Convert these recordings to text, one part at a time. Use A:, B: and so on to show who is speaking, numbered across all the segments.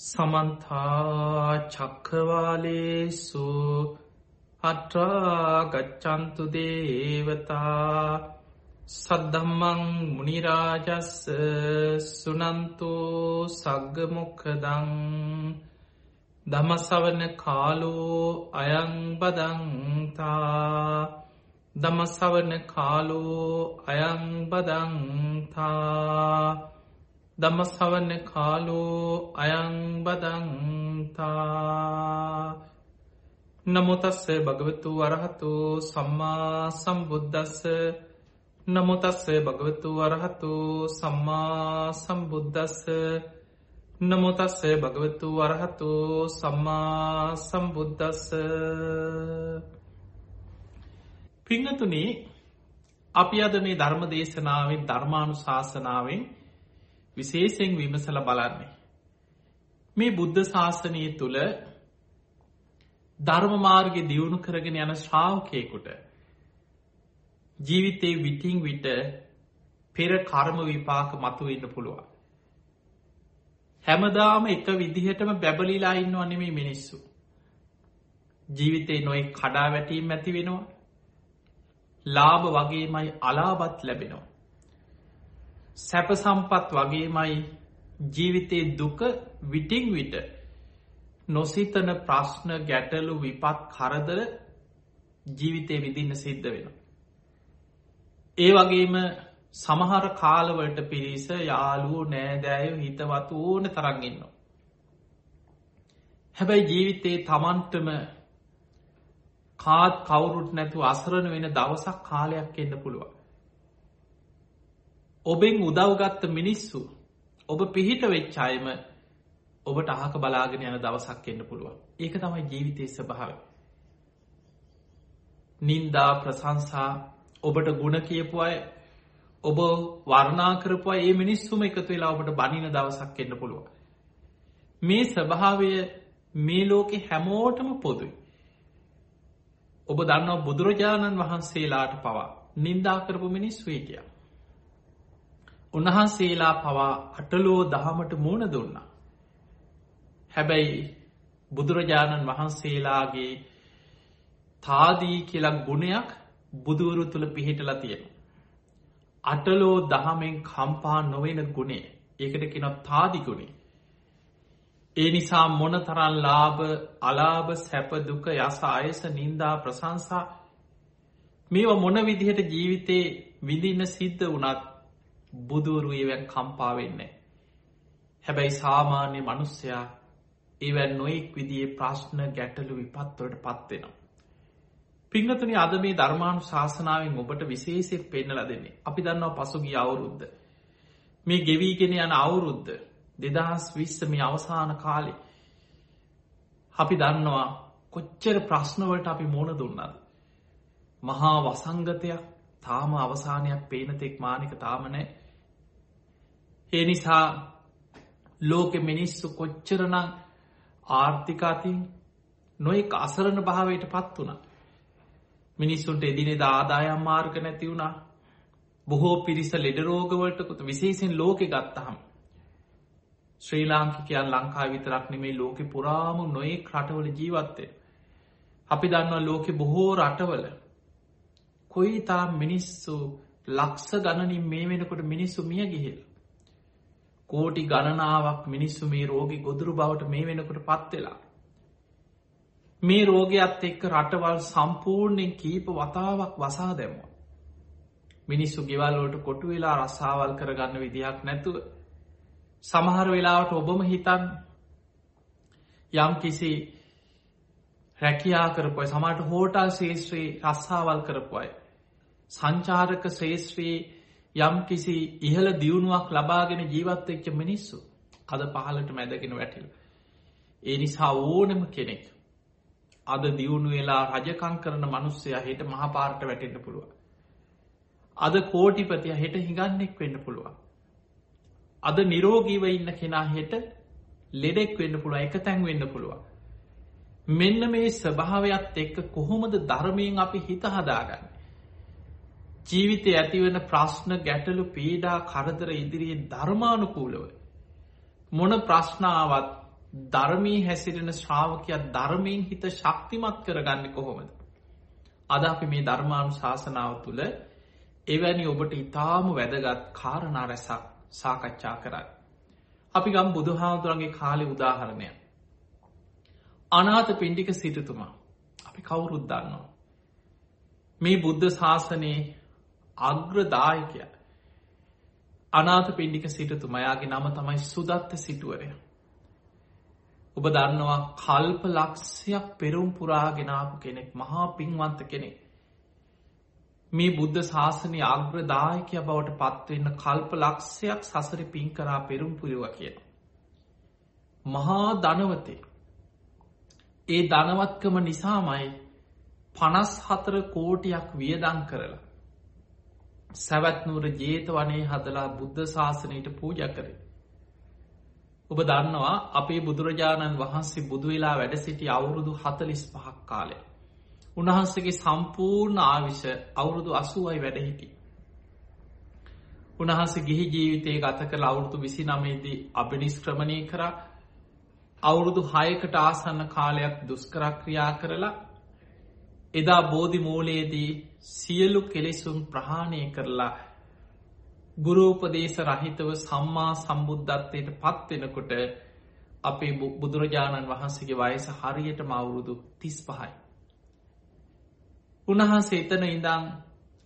A: සමන්තා චක්කවාලේසු අට්‍රාගච්චන්තු දේවතා සද්ධම්මං මනිරාජස්ස සුනන්තෝ සග්ගමොක්කදං දමසවන කාලෝ අයංබදංතා දමසවන කාලෝ අයංබදංතා දමසවන්න කාලෝ අයංබදංතා නමුතස්ස භගවතු වරහතු සම්මා සම්බුද්ධස්ස නමුතස්ස භගවතු වරහතු සම්මා සම්බුද්ධස්ස නමුතස්ස භගවතු වරහතු සම්මා සම්බුද්ධස්ස පිංහතුනේ අපි අද මේ ධර්ම දේශනාවෙන් ධර්මාණු ශාසනාවෙන් විශේෂයෙන් විමසල බලන්නේ. මේ බුද්ධ ශාසනය තුළ ධර්මමාර්ග දියුණු කරගෙන යන ශ්‍රාවකයකුට ජීවිතේ විටිං විට පෙර කර්ම විපාක මතුවෙන්න පුළුවන්. හැමදාම එක විදිහටම බැබලිලා ඉන්න අනෙමේ මිනිස්සු. ජීවිතේ නොයි කඩා වැටීම් ඇති වෙනවා. ලාභ වගේමයි අලාබත් ලැබෙනවා. සැප සම්පත් වගේමයි ජීවිතයේ දුක විටිං විට නොසිතන ප්‍රශ්න ගැටලු විපත් කරදර ජීවිතය විදින්න සිද්ධ වෙන. ඒ වගේම සමහර කාලවලට පිරිස යාලුවෝ නෑදෑයෝ හිතවතු ඕන තරන්ගන්න. හැබැයි ජීවිතයේ තමන්ටම කාත් කවුරුත් නැතු අසරණ වෙන දවසක් කාලයක් එන්න පුළුවන්. ඔබෙන් උදව්ගත්ත මිනිස්සු ඔබ පිහිට වෙච්චායම ඔබට අහක බලාගෙන යන දවසක් එන්න පුළුවන්. ඒක තමයි ජීවිතය ස්භාව නින්දා ප්‍රසංසා ඔබට ගුණ කියපු අය ඔබ වර්ණා කරපුවා ඒ මිනිස්සුම එකතු වෙලා ඔබට බනින දවසක් එන්න පුළුවන්. මේ ස්වභාවය මේ ලෝකෙ හැමෝටම පොදුයි. ඔබ දන්නවා බුදුරජාණන් වහන්සේලාට පවා නින්දා කරපු මිනිස් වේටියා උන්වහන්සේලා පවා අටලෝ දහමට මුණ දුන්නා. හැබැයි බුදුරජාණන් වහන්සේලාගේ තාදී කියලක් ගුණයක් බුදුවරු තුළ පිහිටලා තියෙන. අටලෝ දහමෙන් කම්පා නොවෙන ගුණේ ඒකට කෙනොත් තාදිගුණේ. ඒ නිසා මොන තරන් ලාභ අලාභ සැපදුක යස අයස නින්දා ප්‍රසංසා මේව මොන විදිහට ජීවිතේ විඳින්න සිද්ධ වනත් බුදුවරු ඒවැන් කම්පාවෙන්නේ. හැබැයි සාමාන්‍ය මනුස්සයා ඒවැන් නොයෙක් විදිේ ප්‍රශ්න ගැටලු විපත්වලට පත්වෙනවා. පිංහතුනි අද මේ ධර්මාණු ශාසනාවෙන් ඔබට විශේෂෙක් පෙන්නල දෙන්නේ අපි දන්නවා පසුගිය අවුරුද්ධ. මේ ගෙවීගෙන යන අවුරුද්ධ දෙදහස් විස්ස මේ අවසාන කාලෙ. අපි දන්නවා කොච්චර ප්‍රශ්නවලට අපි මෝන දුන්නද. මහා වසංගතයක් තාම අවසානයක් පේනතෙක් මානික තාමනෑ ඒ නිසා ලෝකෙ මිනිස්සු කොච්චරනං ආර්ථිකාතින් නොෙක් අසරණ භාවයට පත් වුණ. මිනිස්සුන්ට එදිනෙ ආදායම් මාර්ග නැති වුණා බොහෝ පිරිස ලෙඩරෝගවලටකුත විශේසින් ලෝකෙ ගත්තහම්. ශ්‍රී ලාංකිකයන් ලංකා විතරක් නෙමේ ලෝකෙ පුරාම නොයෙක් රටවල ජීවත්තය. අපි දන්නවා ලෝකෙ බොහෝ රටවල කොයි තා මිනිස්සු ලක්ෂ ගණනින් මේ වෙනකොට මිනිස්සු මිය ගිහිල්. කෝටි ගණනාවක් මිනිස්සු මේ රෝගි ගොදුරු බවට මේ වෙනකොට පත්වෙලා. මේ රෝගයක්ත් එක්ක රටවල් සම්පූර්ණයෙන් කීප වතාවක් වසා දැමුව. මිනිස්සු ගෙවල්ලෝට කොටු වෙලා රස්සාවල් කරගන්න විදිහක් නැතුව. සමහර වෙලාවට ඔබම හිතන් යම් කිසි රැකියා කරපුය සමට හෝටල් ශේෂත්‍රී රස්සාවල් කරපුයි. සංචාරක ශේෂත්‍රී යම් කිසි ඉහල දියුණුවක් ලබාගෙන ජීවත්වෙච්ච මිනිස්සු අද පහලට මැදගෙන වැටිල්. ඒ නිසා ඕනම කෙනෙක් අද දියුණු වෙලා රජකං කරන මනුස්සය හෙට මහපාර්ට වැටෙන්ට පුළුව. අද කෝටිපතිය හෙට හිගන්නෙක් වෙන්න පුළුවන්. අද නිරෝගීව ඉන්න කෙනා හෙට ලෙඩෙක් වෙන්න පුළුව එක තැන් වෙන්න පුළුවන්. මෙන්න මේ ස්වභාවයක් එක්ක කොහොමද ධර්මයෙන් අපි හිත හදාගන්න. ජීවිතය ඇතිවන ප්‍රශ්න ගැටලු පීඩා කරදර ඉදිරියේ ධර්මානුකූලව. මොන ප්‍රශ්නාවත් ධර්මී හැසිරෙන ශ්‍රාවකයක් ධර්මයෙන් හිත ශක්තිමත් කරගන්න කොහොමද. අද අපි මේ ධර්මානු ශාසනාව තුළ එවැනි ඔබට ඉතාම වැදගත් කාරණා රැසක් සාකච්ඡා කරයි. අපි ගම් බුදුහාමුදුරන්ගේ කාලෙ උදාහරණය. අනාත පින්ඩික සිටතුමා අපි කවුරුද්දන්නවා. මේ බුද්ධ ශාසනයේ අග්‍රදායකය අනාත පින්ඩික සිටතුමයාගේ නම තමයි සුදත්ත සිටුවරය. ඔබ දන්නවා කල්ප ලක්ෂයක් පෙරුම් පුරාගෙනාපු කෙනෙක් මහා පින්වන්ත කෙනෙක්. මේ බුද්ධ ශාසනය අග්‍රදායකය බවට පත්වවෙන්න කල්ප ලක්ෂයක් සසර පින් කරා පෙරුම් පුරුව කියන. මහා ධනවතේ ඒ ධනවත්කම නිසාමයි පනස් හතර කෝටියක් වියදං කරලා. සැවැත්නුවර ජේත වනේ හදලා බුද්ධ ශාසනයට පූජ කරේ. ඔබ දන්නවා අපේ බුදුරජාණන් වහන්සේ බුදුවෙලා වැඩ සිටි අවුරුදු හතලිස් පහක් කාලය. උන්වහන්සගේ සම්පූර්ණ ආවිෂ අවුරුදු අසුවයි වැඩහිටි. උන්හන්සේ ගිහි ජීවිතය ගත කළ අවුරුදු විසි නමේදී අභිනිස්ක්‍රමණය කර අවුරුදු හයකට ආසන්න කාලයක් දුස්කරක්‍රියා කරලා එදා බෝධි මූලයේදී සියලු කෙලෙසුන් ප්‍රහාණය කරලා ගුරෝපදේශ රහිතව සම්මා සම්බුද්ධත්වයට පත්වෙනකොට අපේ බුදුරජාණන් වහන්සේගේ වයස හරියට මවුරුදු තිස් පහයි. උන්වහන්සේ එතන ඉඳං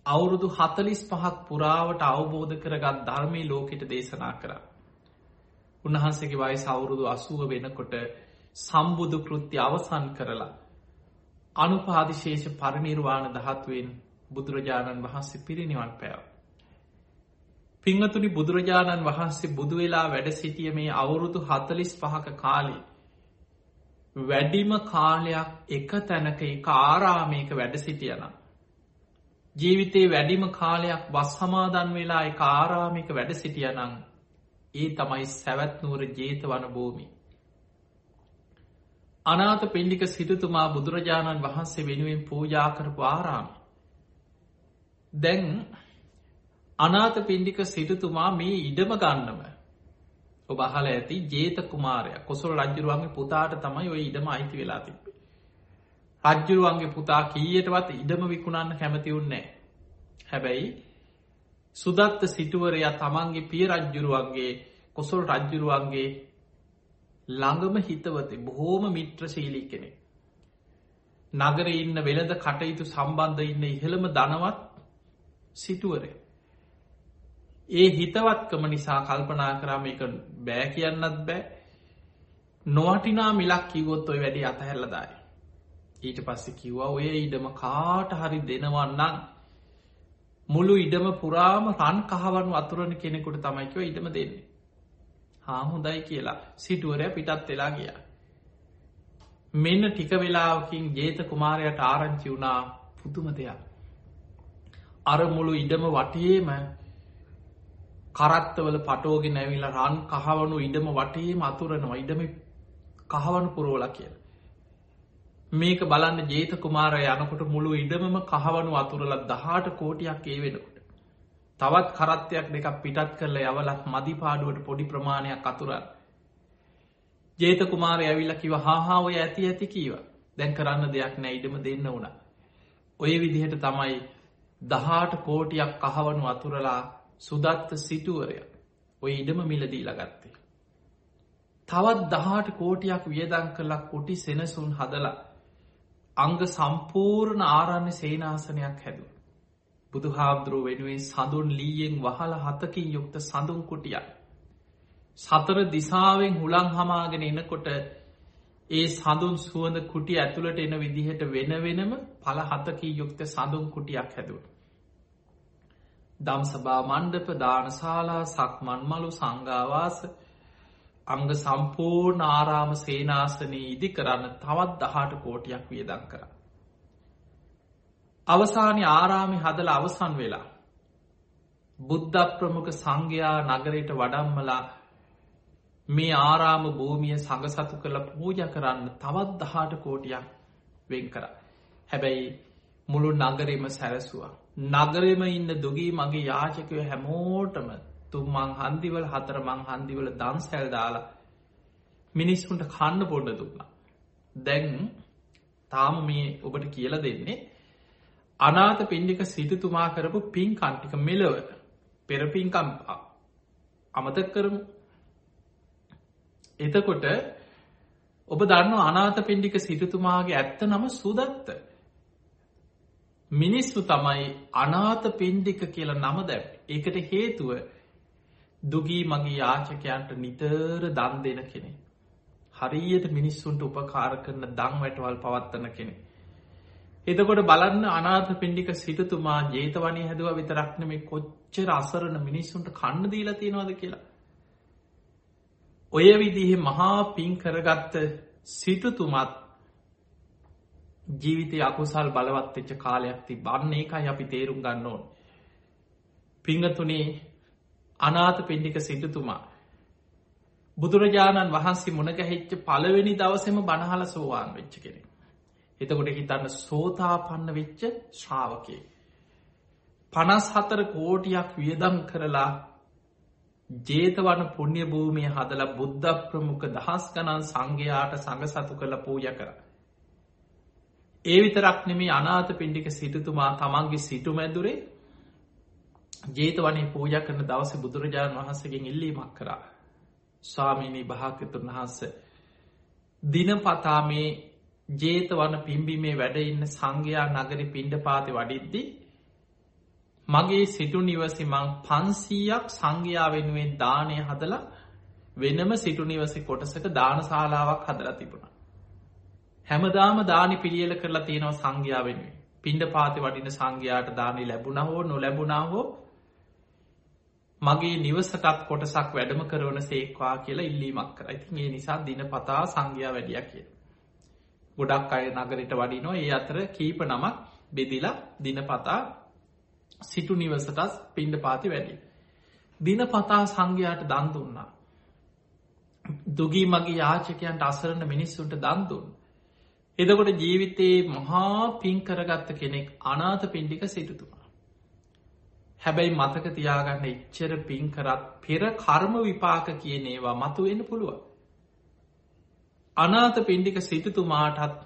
A: අවුරුදු හතලිස් පහක් පුරාවට අවබෝධ කරගත් ධර්මී ලෝකෙට දේශනා කර. උන්වහන්සේගේ වයි සවුරුදු අසුව වෙනකොට සම්බුදු කෘත්ති අවසන් කරලා. අනුපාදිශේෂ පරිනිර්වාණ දහත්වෙන් බුදුරජාණන් වහන්සේ පිරිනිවන් පැව. පිංහතුනි බුදුරජාණන් වහන්සේ බුදුවෙලා වැඩ සිටිය මේ අවුරුදු හතලිස් පහක කාලේ වැඩිම කාලයක් එක තැනක එක ආරාමයක වැඩ සිටියනම්. ජීවිතේ වැඩිම කාලයක් වස් හමාදන් වෙලා එක ආරාමික වැඩ සිටියනං ඒ තමයි සැවැත්නුවර ජේත වන භූමි. අනාත පෙන්ඩික සිටතුමා බුදුරජාණන් වහන්සේ වෙනුවෙන් පූජාකරපු ආරාම. දැන් අනාත පින්ඩික සිටතුමා මේ ඉඩම ගන්නම ඔබ අහල ඇති ජේත කුමාරය කොසොල් රජ්ජුරුවන්ගේ පුතාට තමයි ඔය ඉඩම අයිති වෙලා තිබේ. රජ්ජුරුවන්ගේ පුතා කීයටවත් ඉඩම විකුණන්න කැමතිවුන්නේ. හැබැයි සුදත්ත සිටුවරයා තමන්ගේ පිය රජ්ජුරුවන්ගේ කොසොල් රජ්ජුරුවන්ගේ ළඟම හිතවතේ බොහෝම මිත්‍රශීලී කෙනෙ. නගර ඉන්න වෙළද කටයුතු සම්බන්ධ ඉන්න ඉහළම දනවත් සිටුවරය. ඒ හිතවත්කම නිසා කල්පනා කරාම එක බෑ කියන්නත් බෑ නොවටිනා මිලක් කිවොත් ඔය වැඩි අතහැල්ලදායි. ඊට පස්සෙ කිව්වා ඔය ඉඩම කාට හරි දෙනවන්නන් මුළු ඉඩම පුරාම රන් කහවනු අතුරණ කෙනෙකුට තමයිකව ඉඩම දෙන්නේ. හා හොඳයි කියලා සිටුවරය පිටත් වෙලා ගිය. මෙන්න ටික වෙලාවකින් ජේත කුමාරයට ආරංචි වුණා පුතුම දෙයක්. අර මුළු ඉඩම වටේම කරත්තවල පටෝගෙන ඇවිලා රන් කහවනු ඉඩම වටේ මතුරනවා ඉඩම කහවනු පුරුවල කියල. මේක බලන්න ජේත කුමාරය යනකොට මුළු ඉඩමම කහවනු අතුරල දහට කෝටියක් ඒ වෙනකොට. තවත් කරත්තයක් දෙක පිටත් කරල යවලත් මදි පාඩුවට පොඩි ප්‍රමාණයක් අතුරන්. ජේත කුමාරය ඇවිල්ල කිව හාහාාව ඇති ඇති කීව දැන් කරන්න දෙයක් නෑ ඉඩම දෙන්න වුණ. ඔය විදිහට තමයි දහාට කෝටියක් කහවනු අතුරලා සුදත්ත සිටුවරය ඔය ඉඩම මිලදී ලගත්තේ. තවත් දහට කෝටියක් වියදං කළක් කොටි සෙනසුන් හදලා අංග සම්පූර්ණ ආරන්න සේනාසනයක් හැදුව. බුදු හාමුදුරුව වෙනුවෙන් සඳුන් ලීයෙන් වහල හතකින් යුක්ත සඳුන් කුටිය. සතර දිසාවෙන් හුළං හමාගෙන එනකොට ඒ සඳුන් සුවඳ කුටි ඇතුළට එන විදිහට වෙන වෙනම පල හතකී යුක්ත සඳුන් කුටියක් හැදුව. දම්සභා මණ්ඩප දානශාලා සක්මන් මලු සංගාවාස අංග සම්පූර්ණ ආරාම සේනාසනී ඉදි කරන්න තවත් දහට කෝටියක් වියදං කර. අවසානය ආරාමි හදල අවසන් වෙලා. බුද්ධ ප්‍රමුඛ සංඝයා නගරයට වඩම්මලා මේ ආරාම භූමිය සඟසතු කළ පූජ කරන්න තවත් දහට කෝටියක් වෙන් කර. හැබැයි මුළු නගරෙම සැරසුවා. නගරෙම ඉන්න දුගී මගේ යාචකය හැමෝටම තුම්මං හන්දිවල හතර මං හන්දිවල දන්සැල් දාලා මිනිස්සුන්ට කන්න පොඩ දුන්නා. දැන් තාම මේ ඔබට කියල දෙන්නේ අනාත පින්ඩික සිටතුමා කරපු පින් කන්ටික මෙලව පෙරපින්කම් අමතක් කරමු එතකොට ඔබ දන්න අනාත පින්ඩික සිටතුමාගේ ඇත්ත නම සුදත්ත. මිනිස්සු තමයි අනාත පින්ඩික කියල නම දැ ඒකට හේතුව දුගී මගේ යාචකයන්ට නිතර දන් දෙන කෙනෙ හරියට මිනිස්සුන්ට උපකාර කරන දං වැටවල් පවත්වන කෙනෙ එතකොට බලන්න අනාත පින්ඩික සිටතුමා ජේතවනය හැදුව විතරක්න මේ කොච්චර අසරණ මිනිස්සුන්ට කන්න දීලා තියෙනවාද කියලා. ඔය විදිහ මහා පින් කරගත්ත සිටතුමත් ජීවිතය අකුසල් බලවත්වෙච්ච කාලයක් ති බන්නේ එකයි අපි තේරුම් ගන්න ඕන්. පිංගතුනේ අනාත පින්ඩික සිටතුමා. බුදුරජාණන් වහන්සේ මුණගැහිච්ච පළවෙනි දවසම බණහල සෝවාන් වෙච්ච කෙනෙ. එතකොට හිතන්න සෝතාපන්න වෙච්ච ශ්‍රාවකය. පනස් හතර කෝටියක් වියදම් කරලා ජේතවන පුුණ්‍ය භූමිය හදල බුද්ධ ප්‍රමුඛ දහස් ගණන් සංඝයාට සඟ සතු කළ පූජ කර. ඒ විතරක් නෙමේ අනාත පින්ඩික සිටතුමා තමන්ගේ සිටුමැදුරේ ජේතවනේ පූජ කරන දවස බුදුරජාණන් වහන්සගෙන් ඉල්ලීමක් කරා. ස්වාමීණී භාකතුන් වහන්ස දිනපතා මේ ජේතවන පිම්බිමේ වැඩ ඉන්න සංඝයා නගරි පිණ්ඩ පාති වඩිද්දි මගේ සිටු නිවසි මං පන්සීයක් සංඝයා වෙනුවෙන් දානය හදලා වෙනම සිටු නිවසි කොටසක දානශාලාවක් හදලා තිබුණ. හැමදාම දානි පිළියල කරලා තියෙනව සංඝයා වෙනුවෙන් පිණ්ඩ පාති වඩින සංඝයාට දානි ලැබුණ හෝ නොලැබුණා හෝ මගේ නිවසටත් කොටසක් වැඩම කරවන සේක්වා කියලා ඉල්ලීමක් කර ඉතින් ඒ නිසා දින පතා සංඝයා වැඩිය කියලා. ගොඩක් අය නගරට වඩිනෝ ඒ අතර කීප නමක් බෙදිලා දිනපතා සිටු නිවසටස් පින්ඩ පාති වැඩි. දින පතා සංඝයාට දන් දුන්නා. දුගී මගේ යාචකයන්ට අසරණ මිනිස්සුන්ට දන්දුන්. එදකොට ජීවිතයේ මහා පින් කරගත්ත කෙනෙක් අනාත පින්ඩික සිටතුමා. හැබැයි මතක තියාගන්න එච්චර පින් කරත් පෙර කර්ම විපාක කියනේවා මතුවෙන්න පුළුවන්. අනාත පින්ඩික සිටතුමාටත්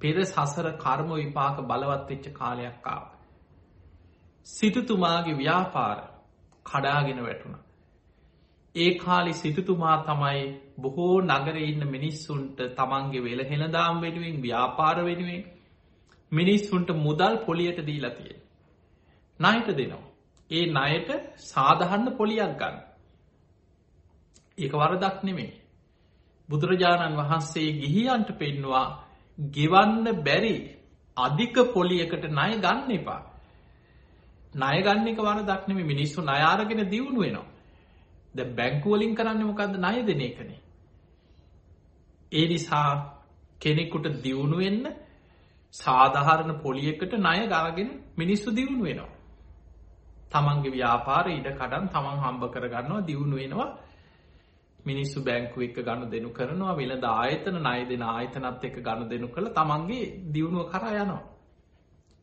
A: පෙර සසර කර්ම විපාක බලවත් වෙච්ච කාලයක්කාව. සිටතුමාගේ ව්‍යාපාර කඩාගෙන වැටුණ. ඒ කාලි සිටතුමා තමයි බොහෝ නගර ඉන්න මිනිස්සුන්ට තමන්ගේ වෙල හෙළදාම් වෙනුවෙන් ව්‍යාපාර වෙනුවෙන් මිනිස්සුන්ට මුදල් පොලියට දීලතිය. නයිට දෙනවා. ඒ නයට සාධහන්න පොලියක් ගන්න. ඒක වරදක් නෙමේ. බුදුරජාණන් වහන්සේ ගිහියන්ට පෙන්නවා ගෙවන්න බැරි අධික පොලියකට ණය ගන්න එපා. ණය ගන්න එක වර දක්නෙම මිනිස්සු ණයාරගෙන දියුණු වෙනවා. ද බැංකුවලින් කරන්න මොකක්ද ණය දෙන එකනේ. ඒ නිසා කෙනෙකුට දියුණු වෙන්න සාධහරණ පොලියකට ණය ගාගෙන මිනිස්සු දියුණු වෙනවා. තමන්ගේ ව්‍යාපාර ඉඩ කඩන් තමන් හම්බ කරගන්නවා දියුණු වෙනවා මිනිස්සු බැංකු එක්ක ගණු දෙනු කරනවා වෙළඳ ආයතන නය දෙන ආයතනත් එක ගණු දෙනු කළ තමන්ගේ දියුණුව කරා යනවා.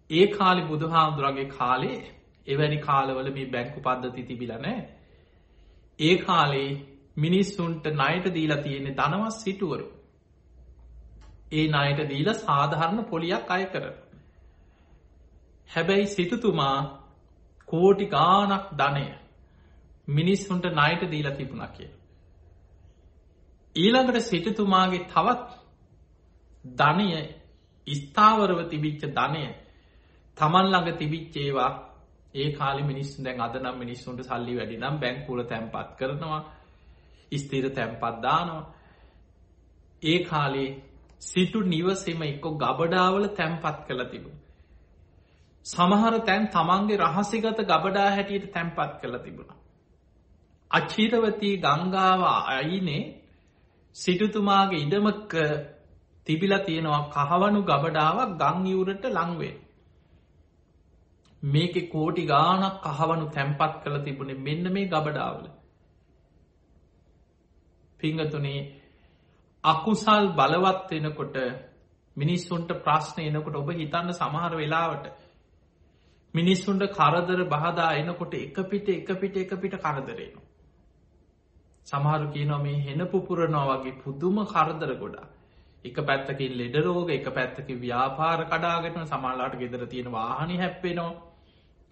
A: ඒ කාලි බුදුහාමුදුරගේ කාලේ එවැනි කාලවල මේ බැංකු පද්ධති තිබිලනෑ. ඒ කාලේ මිනිස්සුන්ට නයට දීලා තියෙන්නේ දනවස් සිටුවරු. ඒ නයට දීල සාධහරණ පොලියක් අය කර. හැබැයි සිටුතුමා කෝටි ගානක් ධනය මිනිස්සුන්ට නයට දීලා තිබුණ කිය. ඊළඟට සිටතුමාගේ තවත් ධනය ස්ථාවරව තිබිච්ච ධනය තමන් ළඟ තිබිච්චේවා ඒ කාලි මිනිස්සු දැන් අදනම් මිනිස්සුන්ට සල්ලි වැඩි නම් බැංකුල තැන්පත් කරනවා ස්තීර තැන්පත් දානවා ඒ කාලේ සිටු නිවසෙම එක්කො ගබඩාවල තැන්පත් කළ තිබුණ. සමහර තැන් තමන්ගේ රහසිගත ගබඩා හැටියට තැන්පත් කළ තිබුණ. අච්චීරවතී ගංගාව අයිනේ සිටුතුමාගේ ඉඩමක තිබිල තියෙනවා කහවනු ගබඩාවක් ගංයවරට ලංවේ. මේක කෝටි ගානක් කහවනු තැම්පත් කළ තිබුණේ මෙන්න මේ ගබඩාවල. පිංගතුනේ අකුසල් බලවත් වෙනකොට මිනිස්සුන්ට ප්‍රශ්න එනකොට ඔබ හිතන්න සමහර වෙලාවට මිනිස්සුන්ට කරදර බහදා එනකොට එක පිට එක පිට එක පිට කරදරේනවා. සමහරු කියනවා මේ හෙන පුපුරනවා වගේ පුදුම කරදර ගොඩා එක පැත්තකින් ලෙඩ රෝග එක පැත්තක ව්‍යාපාර කඩාගෙන සමල්ලාට ගෙදර තියෙන වාහනි හැප්පෙනවා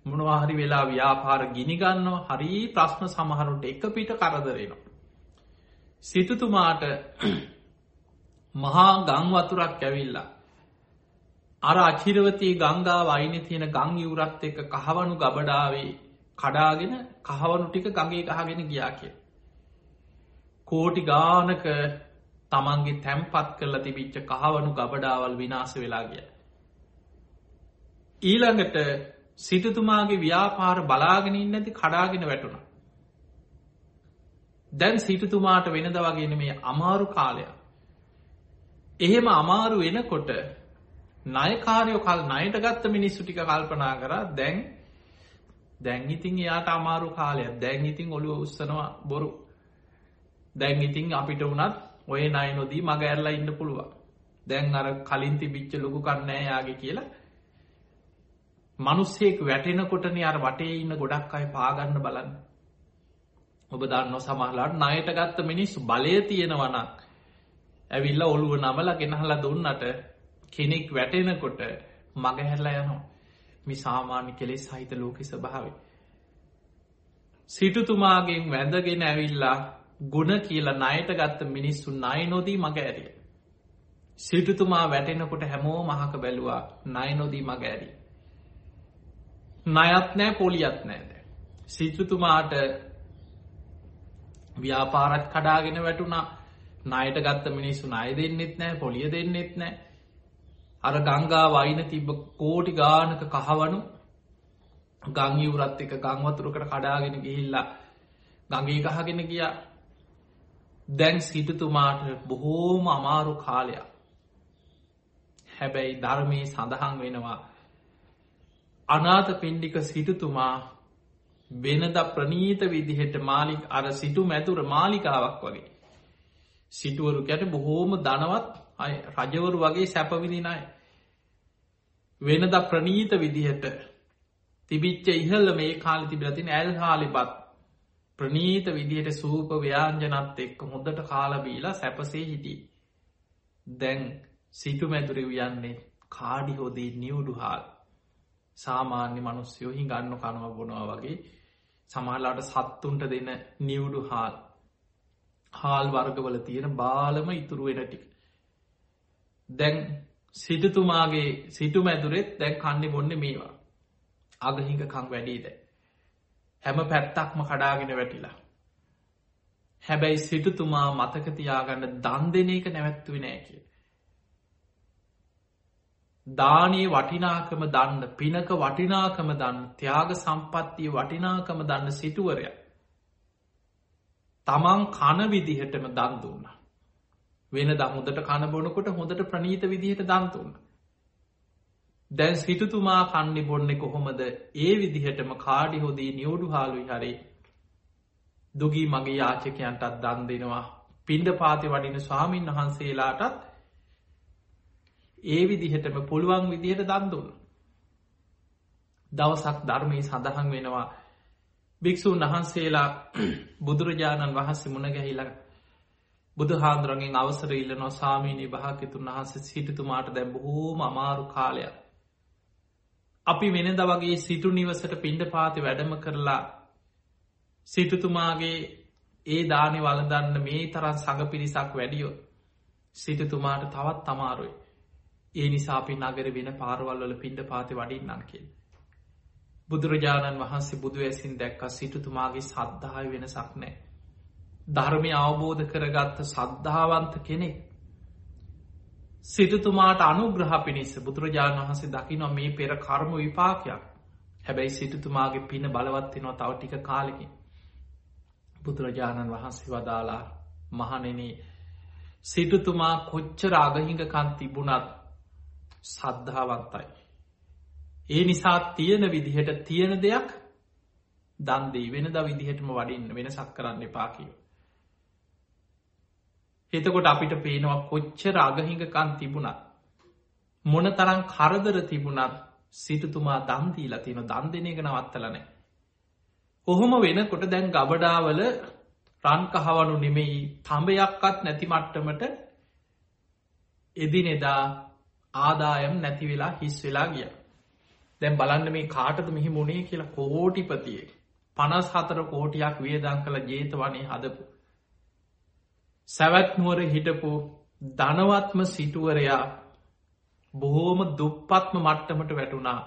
A: මොනවාහරි වෙලා ව්‍යාපාර ගිනිගන්නවා හරි ප්‍රශ්න සමහරුට එක පිට කරදරෙනවා. සිතුතුමාට මහා ගංවතුරක් ඇවිල්ලා. අර අචිරවතී ගංගා වයින තියෙන ගං යවරත් එක කහවනු ගබඩාවේ කඩාගෙන කහවනු ටික ගගේ ගහගෙන ගියා කිය. කෝටි ගානක තමන්ගේ තැම්පත් කරලා තිබිච්ච කහවනු ගබඩාවල් විනාස වෙලා ගිය. ඊළඟට සිටතුමාගේ ව්‍යාපාර බලාගෙනින් ඇති කඩාගෙන වැටුණ. දැන් සිටතුමාට වෙනද වගෙන මේ අමාරු කාලයක්. එහෙම අමාරු වෙනකොට නයකාරයෝ කල් නයට ගත්ත මිනිස්සු ටික කල්පනා කර දැන් දැන් ඉතින් එයාට අමාරු කාලයක් දැන් ඉතින් ඔළුව උත්සනවා බොරු දැන් ඉතින් අපිට වනත් ඔය නය නොදී මග ඇරලා ඉන්න පුළුවන් දැන් අර කලින් තිබිච්ච ලොකු කන්නෑ යාගේ කියලා මනුස්සෙක් වැටෙනකොටන අර වටේ ඉන්න ගොඩක් අයි පාගන්න බලන්න. ඔබ දන්න සමහලාට නයට ගත්ත මිනිස්සු බලය තියෙනවනක් ඇවිල්ල ඔළුව නමල ගෙනහල දුන්නට කෙනෙක් වැටෙනකොට මගහැරලා යනවා මි සාමාන්‍ය කෙලෙ සහිත ලෝක ස්භාව. සිටුතුමාගෙන් වැඳගෙන ඇවිල්ලා ගුණ කියලා නයට ගත්ත මිනිස්සු නයි නොදී මග ඇරිය. සිටුතුමා වැටෙනකොට හැමෝ මහක බැලවා නයි නොදී මග ඇරී. නයත් නෑ පොලියත් නෑද. සිත්‍රතුමාට ව්‍යාපාරත් කඩාගෙන වැටුණා නයට ගත්ත මිනිස්සු නය දෙන්නෙත් නෑ පොලිය දෙන්නෙත් නෑ අර ගංගා වයින තිබ්බ කෝටි ගානක කහවනු ගංයවරත් එක ගංවතුරකට කඩාගෙන ගිහිල්ලා ගඟේ ගහගෙන ගිය දැන් සිටතුමාට බොහෝම අමාරු කාලයක් හැබැයි ධර්මයේ සඳහන් වෙනවා අනාත පින්ඩික සිටතුමා වෙනද ප්‍රනීත විදිහට මාලික් අර සිටු මැතුර මාලිකාවක් වගේ. සිටුවරු කැට බොහෝම දනවත් රජවරු වගේ සැපවිදිනයි. වෙනද ප්‍රනීත විදිහට තිබිච්ච ඉහල්ල මේ කාලි තිබිලතින ඇල් හාලිපත් ප්‍රනීත විදිහට සූප ව්‍යාංජනත් එක්ක හොඳට කාලබීලා සැපසේ හිටී. දැන් සිටු මැතුරි වයන්නේ කාඩි හොදී නිවුඩු හාල්. සාමාන්‍ය මනුස්්‍යයෝ හි ගන්න කනුව බොනවා වගේ. සමහලාට සත්තුන්ට දෙන නිවුඩු හාල්. හාල් වර්ගවල තියෙන බාලම ඉතුරු වෙන ටික. දැන් සිටතුමාගේ සිටු මැදුරෙත් දැන් කන්නේ බොන්න මේවා? අගහික කං වැඩීද හැම පැත්තක්ම කඩාගෙන වැටිලා. හැබැයි සිටතුමා මතකතියාගන්න දන් දෙන එක නැවැත්තුව නෑ කිය දානයේ වටිනාකම දන්න පිනක වටිනාකම දන්න ත්‍යයාග සම්පත්තිය වටිනාකම දන්න සිටුවරය තමන් කන විදිහටම දන් දුන්න. වෙන දහොදට කණබොනකොට හොඳට ප්‍රනීත විදිහට දන්තුන්න දැන් සිටුතුමා කන්නේ බොන්නෙ කොහොමද? ඒ විදිහටම කාඩි හොදී නියෝඩු හාලුයි හරි දුගී මගේ යාචකයන්ටත් දන් දෙනවා. පින්ඩ පාති වඩින ස්වාමීන් වහන්සේලාටත් ඒ විදිහටම පුළුවන් විදිහට දන්දුන්න. දවසක් ධර්මී සඳහන් වෙනවා භික්‍ෂූන් වහන්සේලා බුදුරජාණන් වහන්සේ මුණගැහිලා බුදු හාන්දුරගෙන් අවසර ඉල්ලනො සාමීනී භාකිතුන් වහස සිටිතුමාට දැ බොහෝම අමාරු කාලයක්. අපි වෙනද වගේ සිටු නිවසට පින්ඩ පාති වැඩම කරලා සිටුතුමාගේ ඒ දානි වලදන්න මේ තරන් සඟ පිරිසක් වැඩියෝ සිටතුමාට තවත් තමාරුයි. ඒ නිසාපි නගර වෙන පාරවල්වල පින්ඩ පාති වඩින්නන් කිය. බුදුරජාණන් වහන්සේ බුදු ඇසින් දැක්ක සිටුතුමාගේ සද්ධාය වෙනසක් නෑ. ධර්මය අවබෝධ කරගත්ත සද්ධාවන්ත කෙනෙක්. සිටතුමාට අනුග්‍රහ පිණිස්ස බුදුරජාණන් වහන්සේ දකිනො මේ පෙර කර්ම විපාකයක් හැබැයි සිටතුමාගේ පින බලවත්වෙනවා තව ටික කාලෙකින්. බුදුරජාණන් වහන්සේ වදාලා මහනෙනේ සිටතුමා කොච්චර අගහිඟකන් තිබුණත් සද්ධාවන්තයි. ඒ නිසා තියෙන විදිහට තියෙන දෙයක් දන්දී වෙනද විදිහටම වඩින්න වෙන සක් කරන්න එපා කියෝ. එතකොට අපිට පේනවා කොච්චර අගහිඟකන් තිබුණත්. මොන තරම් කරදර තිබුණත් සිටතුමා දන්දීලා තියෙන දන් දෙනක නවත්තලනෑ. කොහොම වෙනකොට දැන් ගබඩාවල රන්කහවනු නෙමෙයි තඹයක්කත් නැති මට්ටමට එදිනෙදා ආදායම් නැති වෙලා හිස් වෙලා ගිය. දැන් බලන්න මේ කාටද මෙහි මුණේ කියලා කෝටිපතියේ පනස් හතර කෝටියක් වියදං කළ ජේතවනේ හදපු. සැවැත්නුවර හිටපු ධනවත්ම සිටුවරයා බොහෝම දුප්පත්ම මට්ටමට වැටුණා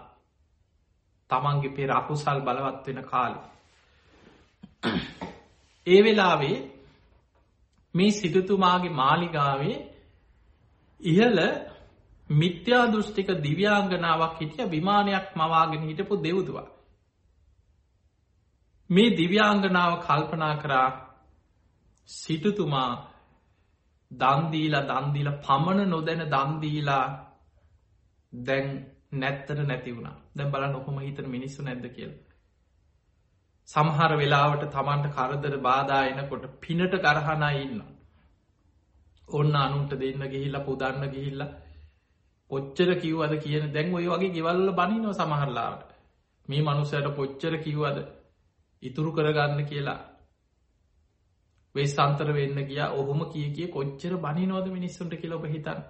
A: තමන්ගේ පෙර අකුසල් බලවත් වෙන කාලි. ඒ වෙලාවේ මේ සිටතුමාගේ මාලිගාවේ ඉහල මිත්‍යා දෘෂ්ටික දිව්‍යාංගනාවක් හිටිය විමානයක් මවාගෙන හිටපු දෙව්දවා. මේ දිව්‍යාංගනාව කල්පනා කරා සිටතුමා දන්දීලා දන්දීල පමණ නොදැන දන්දීලා දැන් නැත්තර නැති වුණා දැන් බල නොහොම හිතන මිනිස්සු නැද්ද කියල. සමහර වෙලාවට තමන්ට කරදර බාධා එනකොට පිනට කරහනා ඉන්න. ඔන්න අනුන්ට දෙන්න ගිහිල්ල පුදන්න ගිහිල්ල පොච්චර කිව්වද කියන දැන් ඔය වගේ ගෙවල්ල බනිනව සමහරලාට මේ මනුසයට පොච්චර කිව්වද? ඉතුරු කරගන්න කියලා. වෙස් අන්තර වෙන්න ගිය. ඔහොම කිය කිය කොච්චර බනිනෝද මිනිස්සුන්ට කියලොබ හිතන්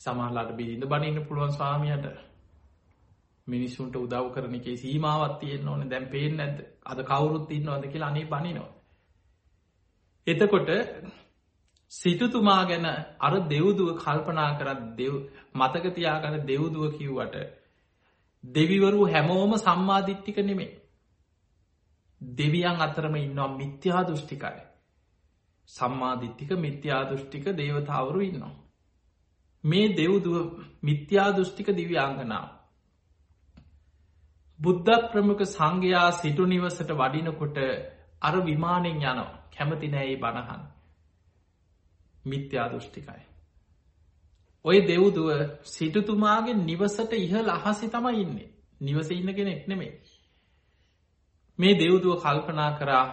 A: සමහලාට බිරිඳ බනින්න පුළුවන් ස්වාමියට. මිනිස්සුන්ට උදව් කරන එකේ සීමාවත් තියෙන්න්න ඕන. දැන් පේෙන් ඇද අද කවුරුත් ඉන්නවද කියලා අනේ බනිනවා. එතකොට සිටුතුමා ගැන අර දෙව්දුව කල්පනා කරත් දෙව් මතකතියාගන දෙව්දුව කිව්වට දෙවිවරු හැමෝම සම්මාධිට්ටික නෙමේ දෙවියන් අතරම ඉන්නවා මිත්‍යා දෘෂ්ටිකයි. සම්මාධිට්ටික මිත්‍යා දෘෂ්ටික දේවතාවරු ඉන්නවා. මේ දෙව්දුව මිත්‍යා දෘෂ්ටික දිව්‍යාංගනාව. බුද්ධ ප්‍රමුඛ සංඝයා සිටු නිවසට වඩිනකොට අර විමානෙන් යනවා. කැමති නෑයි බණහන්. මිත්‍යා දෘෂ්ටිකයි. ඔය දෙව්දුව සිටුතුමාගේ නිවසට ඉහල් අහසි තමයි ඉන්නේ නිවස ඉන්න කෙනෙක් නෙමේ. මේ දෙව්දුව කල්පනා කරා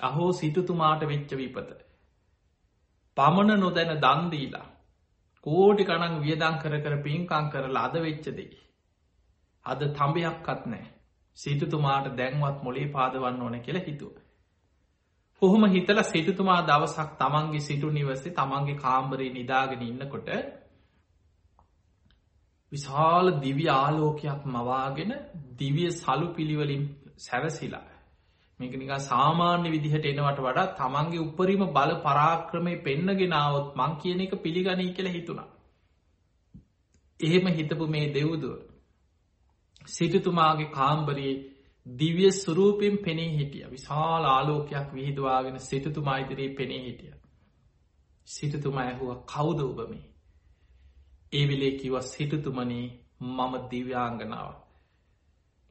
A: අහෝ සිටුතුමාට වෙච්ච විපත. පමණ නොදැන දන්දීලා කෝටි කනං වියදං කර කර පින්කං කරලා අද වෙච්ච දෙයි. අද තඹයක්කත් නෑ සිටතුමාට දැන්වත් මොලේ පාදවන්න ඕන කියලා හිතුව. කොහොම හිතල සිටතුමා දවසක් තමන්ගේ සිටු නිවසේ තමන්ගේ කාම්බරේ නිදාගෙන ඉන්නකොට විශාල දිවි ආලෝකයක් මවාගෙන දිවිය සලු පිළිවලින් සැරසිලා මේක නිකා සාමාන්‍ය විදිහට එනවට වඩා තමන්ගේ උපරිම බල පරාක්‍රමය පෙන්නගෙනාවත් මං කියන එක පිළිගනී කියලා හිතුණා. එහෙම හිතපු මේ දෙව්දුව සිටතුමාගේ කාම්බරයේ දිවිය සුරූපෙන් පෙනේ හිටිය විශාල ආලෝකයක් විහිදවාගෙන සිටතුමා ඉදිරී පෙනේ හිටිය. සිටතුමා ඇහුව කවුද ඔබමේ. ඒ වෙලේ කිව සිටතුමනේ මම දිව්‍යාංගනාව.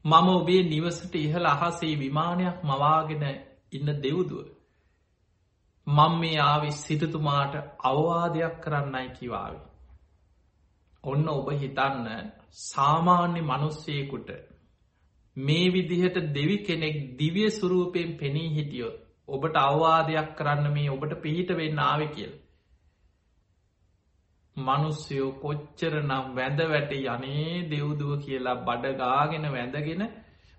A: මම ඔබේ නිවසට ඉහළ අහසේ විමානයක් මවාගෙන ඉන්න දෙව්දුව. මං මේ ආවි සිටතුමාට අවවාදයක් කරන්නයි කිවාවේ. ඔන්න ඔබ හිතන්න සාමාන්‍ය මනුස්සයකුට මේ විදිහට දෙවි කෙනෙක් දිවිය සුරූපයෙන් පෙනී හිටියොත් ඔබට අවවාදයක් කරන්න මේ ඔබට පිහිට වෙන්න ආව කියල. මනුස්්‍යයෝ කොච්චර නම් වැඳ වැට යනේ දෙව්දුව කියලා බඩගාගෙන වැඳගෙන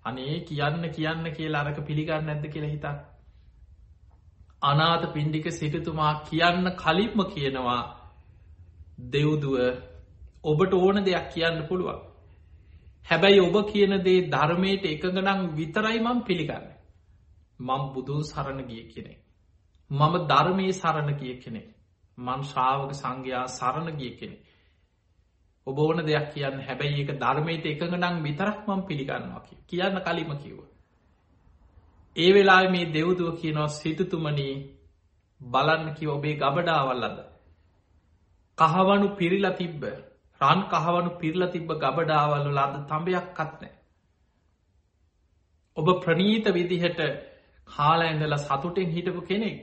A: අනේ කියන්න කියන්න කියලා අරක පිළිගන්න ඇද කියලා හිතක්. අනාත පින්ඩික සිටතුමා කියන්න කලින්ම කියනවා දෙව්දුව ඔබට ඕන දෙයක් කියන්න පුළුවන්. හැබැයි ඔබ කියන දේ ධර්මයට එකගනම් විතරයි මං පිළිගන්න. මං බුදුන් සරණ ගිය කෙනෙ. මම ධර්මය සරණ ගිය කෙනෙ. මං ශ්‍රාවක සංඝයා සරණ ගිය කෙනෙ. ඔබ ඕන දෙයක් කියන්න හැබැයි ඒක ධර්මයට එකගනම් විතරක් මං පිළිගන්නවා කියන්න කලිම කිව්ව. ඒ වෙලා මේ දෙව්දුව කියනවා සිතුතුමනී බලන්න කිව ඔබේ ගබඩාවල් අද. කහවනු පිරිලා තිබ්බ රන් කහවනු පිරල තිබ්බ ගබඩාවල්ල ලද තඹයක් කත්නෑ. ඔබ ප්‍රනීත විදිහට කාල ඇඳල සතුටෙන් හිටපු කෙනෙක්.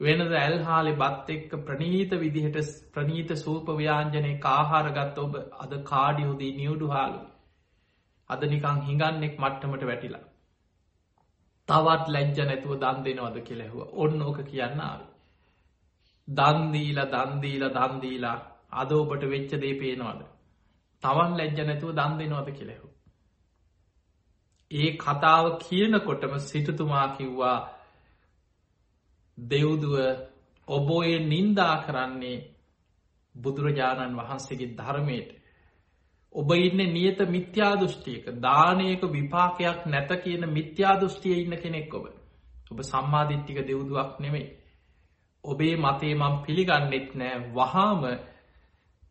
A: වෙනද ඇල්හාලි බත් එක්ක ප්‍රනීත විදිහට ප්‍රනීත සූප ව්‍යාංජනය කාහාරගත් ඔබ අද කාඩියෝදී නියුඩු හාලු. අද නිකං හිඟන්නෙක් මට්ටමට වැටිලා. තවත් ලැජ්ජ නැතුව දන් දෙනවද කෙලෙහුව ඔන්න ඕක කියන්න ආව. දන්දීලා දන්දීලා දන්දීලා අද ඔබට වෙච්ච දේ පේනවාද. තවන් ලැජ්ජ නැතුව දන් දෙනවද කෙලෙහු. ඒ කතාව කියනකොටම සිටතුමා කිව්වා දෙව්දුව ඔබෝය නින්දා කරන්නේ බුදුරජාණන් වහන්සේගේ ධර්මයට. ඔබ ඉන්න නියත මිත්‍යා දෘෂ්ටියක දානයක විපාකයක් නැත කියන මිත්‍යා දෘෂ්ටිය ඉන්න කෙනෙක් ඔබ. ඔබ සම්මාධිට්ටික දෙව්දුවක් නෙමෙයි. ඔබේ මතේ මම් පිළිගන්නෙත් නෑ. වහාම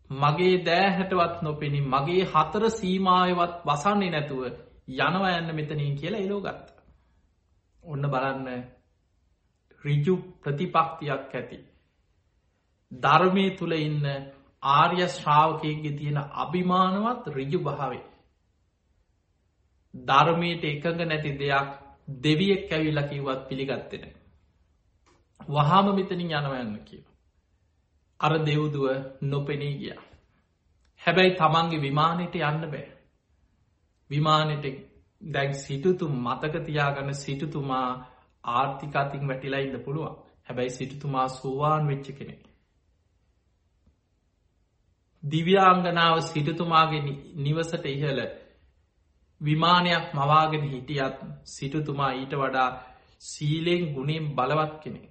A: මගේ දෑහැටවත් නොපෙනි මගේ හතර සීමායවත් වසන්නේ නැතුව යනවා යන්න මෙතනින් කියලා එලෝ ගත්ත. ඔන්න බලන්න රිජු ප්‍රතිපක්තියක් ඇති. ධර්මය තුළ ඉන්න ආර්ය ශ්‍රාවකයන්ගේ තියෙන අභිමානවත් රිජු භාවේ. ධර්මයට එකඟ නැති දෙයක් දෙවියෙක් ඇවිල්ල කිව්වත් පිළිගත්තෙන. වහාම මෙතනින් යනවයන්න කියව. අර දෙව්දුව නොපෙනී ගිය. හැබැයි තමන්ගේ විමානයට යන්න බෑ. විමානට දැන් සිටුතු මතක තියාගන්න සිටුතුමා ආර්ථිකතින් වැටිලා ඉන්න පුළුවන් හැබැයි සිටුතුමා සෝවාන් වෙච්ච කෙනෙ. දිව්‍යාංගනාව සිටතුමාගේ නිවසට ඉහල විමානයක් මවාගෙන හිටියත් සිටුතුමා ඊට වඩා සීලෙන් ගුණෙන් බලවත් කෙනෙ.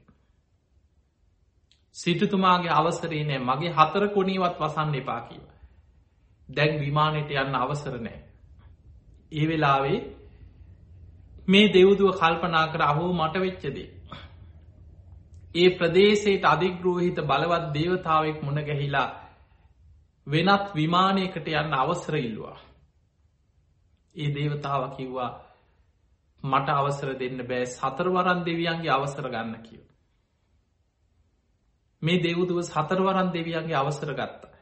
A: සිටතුමාගේ අවසරේ නෑ මගේ හතර කොනීවත් වසන්න එපා කියව. දැන් විමානයට යන්න අවසර නෑ. ඒ වෙලාවේ මේ දෙව්දුව කල්පනා කර අහෝ මට වෙච්චදේ. ඒ ප්‍රදේශයට අධිග්‍රෝහිත බලවත් දේවතාවෙක් මුණ ගැහිලා වෙනත් විමානයකට යන්න අවසර ඉල්ලවා. ඒ දේවතාව කිව්වා මට අවසර දෙන්න බෑ සතරවරන් දෙවියන්ගේ අවසර ගන්න කියව. මේ දෙව්දුව සතරවරන් දෙවියන්ගේ අවසර ගත්තා.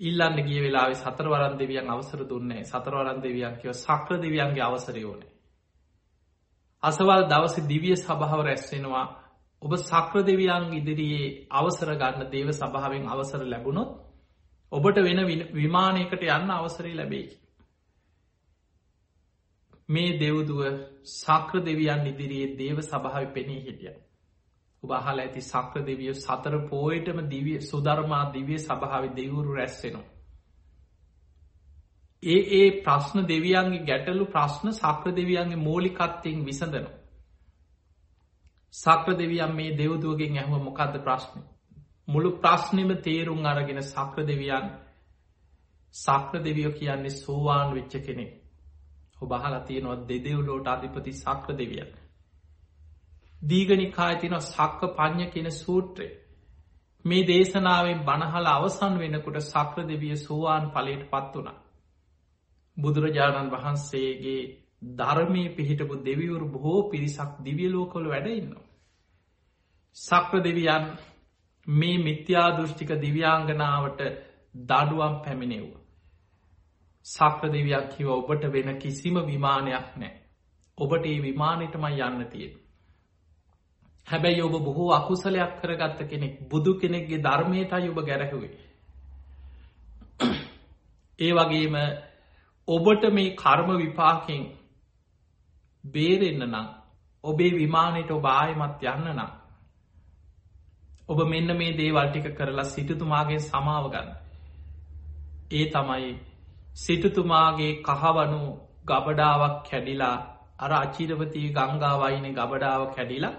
A: ඉල්ලන්න ගිය වෙලා සතරවරන් දෙවියන් අවසර දුන්නේ සතරවරන් දෙවියන් කියව සක්‍ර දෙවියන්ගේ අවසරය ඕනේ. අසවල් දවස දිවිය සභාව රැස්වෙනවා ඔබ සක්‍ර දෙවියන් ඉදිරියේ අවසර ගන්න දේව සභාවෙන් අවසර ලැබුණොත් ඔබට වෙන විමානයකට යන්න අවසරේ ලැබෙයි. මේ දෙව්දුව සක්‍ර දෙවියන් ඉදිරියේ දේව සභාව පෙනී හිටිය. උබහල ඇති සක්‍ර දෙවිය සතර පෝයටම දිවිය සුධර්මා දිවිය සභාව දෙවුරු රැස්සෙනවා. ඒ ඒ ප්‍රශ්න දෙවියන්ගේ ගැටලු ප්‍රශ්න සක්‍ර දෙවියන්ගේ මෝලිකත්තයෙන් විසඳනවා. සක්‍ර දෙවියන් මේ දෙවදුවගෙන් ඇහුව මොකක්ද ප්‍රශ්නය. මුළු ප්‍රශ්නම තේරුම් අරගෙන සක්‍ර දෙවියන් සක්‍ර දෙවියෝ කියන්නේ සෝවාන් වෙච්ච කෙනෙක්. ඔබහල තියෙනවත් දෙදෙව්ලෝට අධිපති සක්‍ර දෙවියන්. දීගනිකාය තින සක්ක පඥ්ඥ කියෙන සූත්‍රය. මේ දේශනාවෙන් බණහල අවසන් වෙනකුට සක්‍ර දෙවිය සෝවාන් පලට පත් වනා. බුදුරජාණන් වහන්සේගේ ධර්මය පිහිටපු දෙවිවරු බොහෝ පිරිසක් දිවියලෝකොළ වැඩඉන්නවා. සක්‍ර දෙවියන් මේ මිත්‍යා දෘෂ්ටික දිව්‍යාංගනාවට දඩුවම් පැමිණෙව්ව. සක්‍ර දෙවියක් කිව ඔබට වෙන කිසිම විමානයක් නෑ. ඔබට ඒ විමානයටමයි යන්න තියෙන්. හැබැයි ඔබ බොහෝ අකුසලයක් කරගත්ත කෙනෙක් බුදු කෙනෙක්ගේ ධර්මයටයි ඔබ ගැරහුවේ. ඒ වගේම ඔබට මේ කර්ම විපාකෙන් බේරෙන්න්න නම් ඔබේ විමානයට ඔබ ආයමත් යන්න නම් ඔබ මෙන්න මේ දේවල්ටික කරලා සිටතුමාගේ සමාවගන්න ඒ තමයි සිටතුමාගේ කහවනු ගබඩාවක් කැඩිලා අර අචිරවතිය ගංගාවයින ගබඩාව කැඩිලා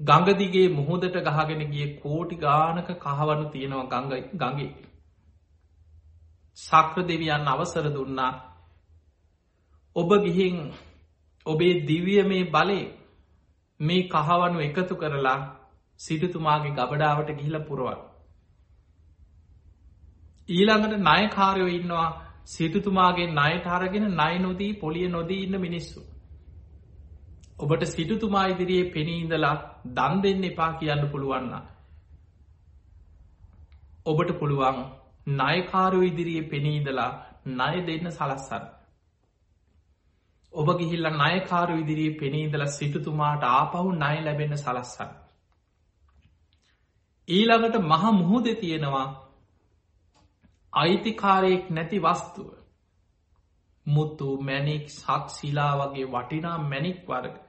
A: ගඟදිගේ මුහොදට ගහගෙන ගිය කෝටි ගානක කහවනු තියෙනවා ගඟගේ සක්‍ර දෙවියන් අවසර දුන්නා ඔබ ගිහින් ඔබේ දිවිය මේ බලය මේ කහවනු එකතු කරලා සිටතුමාගේ ගබඩාවට ගිහිල පුරුවන්. ඊළඟට නයකාරයෝ ඉන්නවා සිටතුමාගේ නයට අරගෙන නය නොදී පොලිය නොදී ඉන්න මිනිස්සු. ඔබට සිටතුමා ඉදිරියේ පෙනීඉඳලා දන් දෙන්න එපා කියන්න පුළුවන්න. ඔබට පුළුවන් නයකාරු ඉදිරියේ පෙනීදලා නය දෙන්න සලස්සන්න. ඔබ ගිහිල්ල නයකාරු ඉදිරියේ පෙනීදල සිටුතුමාට ආපහු නය ලැබෙන සලස්සන්න. ඊළඟට මහ මුහුද තියෙනවා අයිතිකාරයෙක් නැති වස්තුව. මුත්තු මැනික් සක්සිලා වගේ වටිනා මැනික් වර්ග.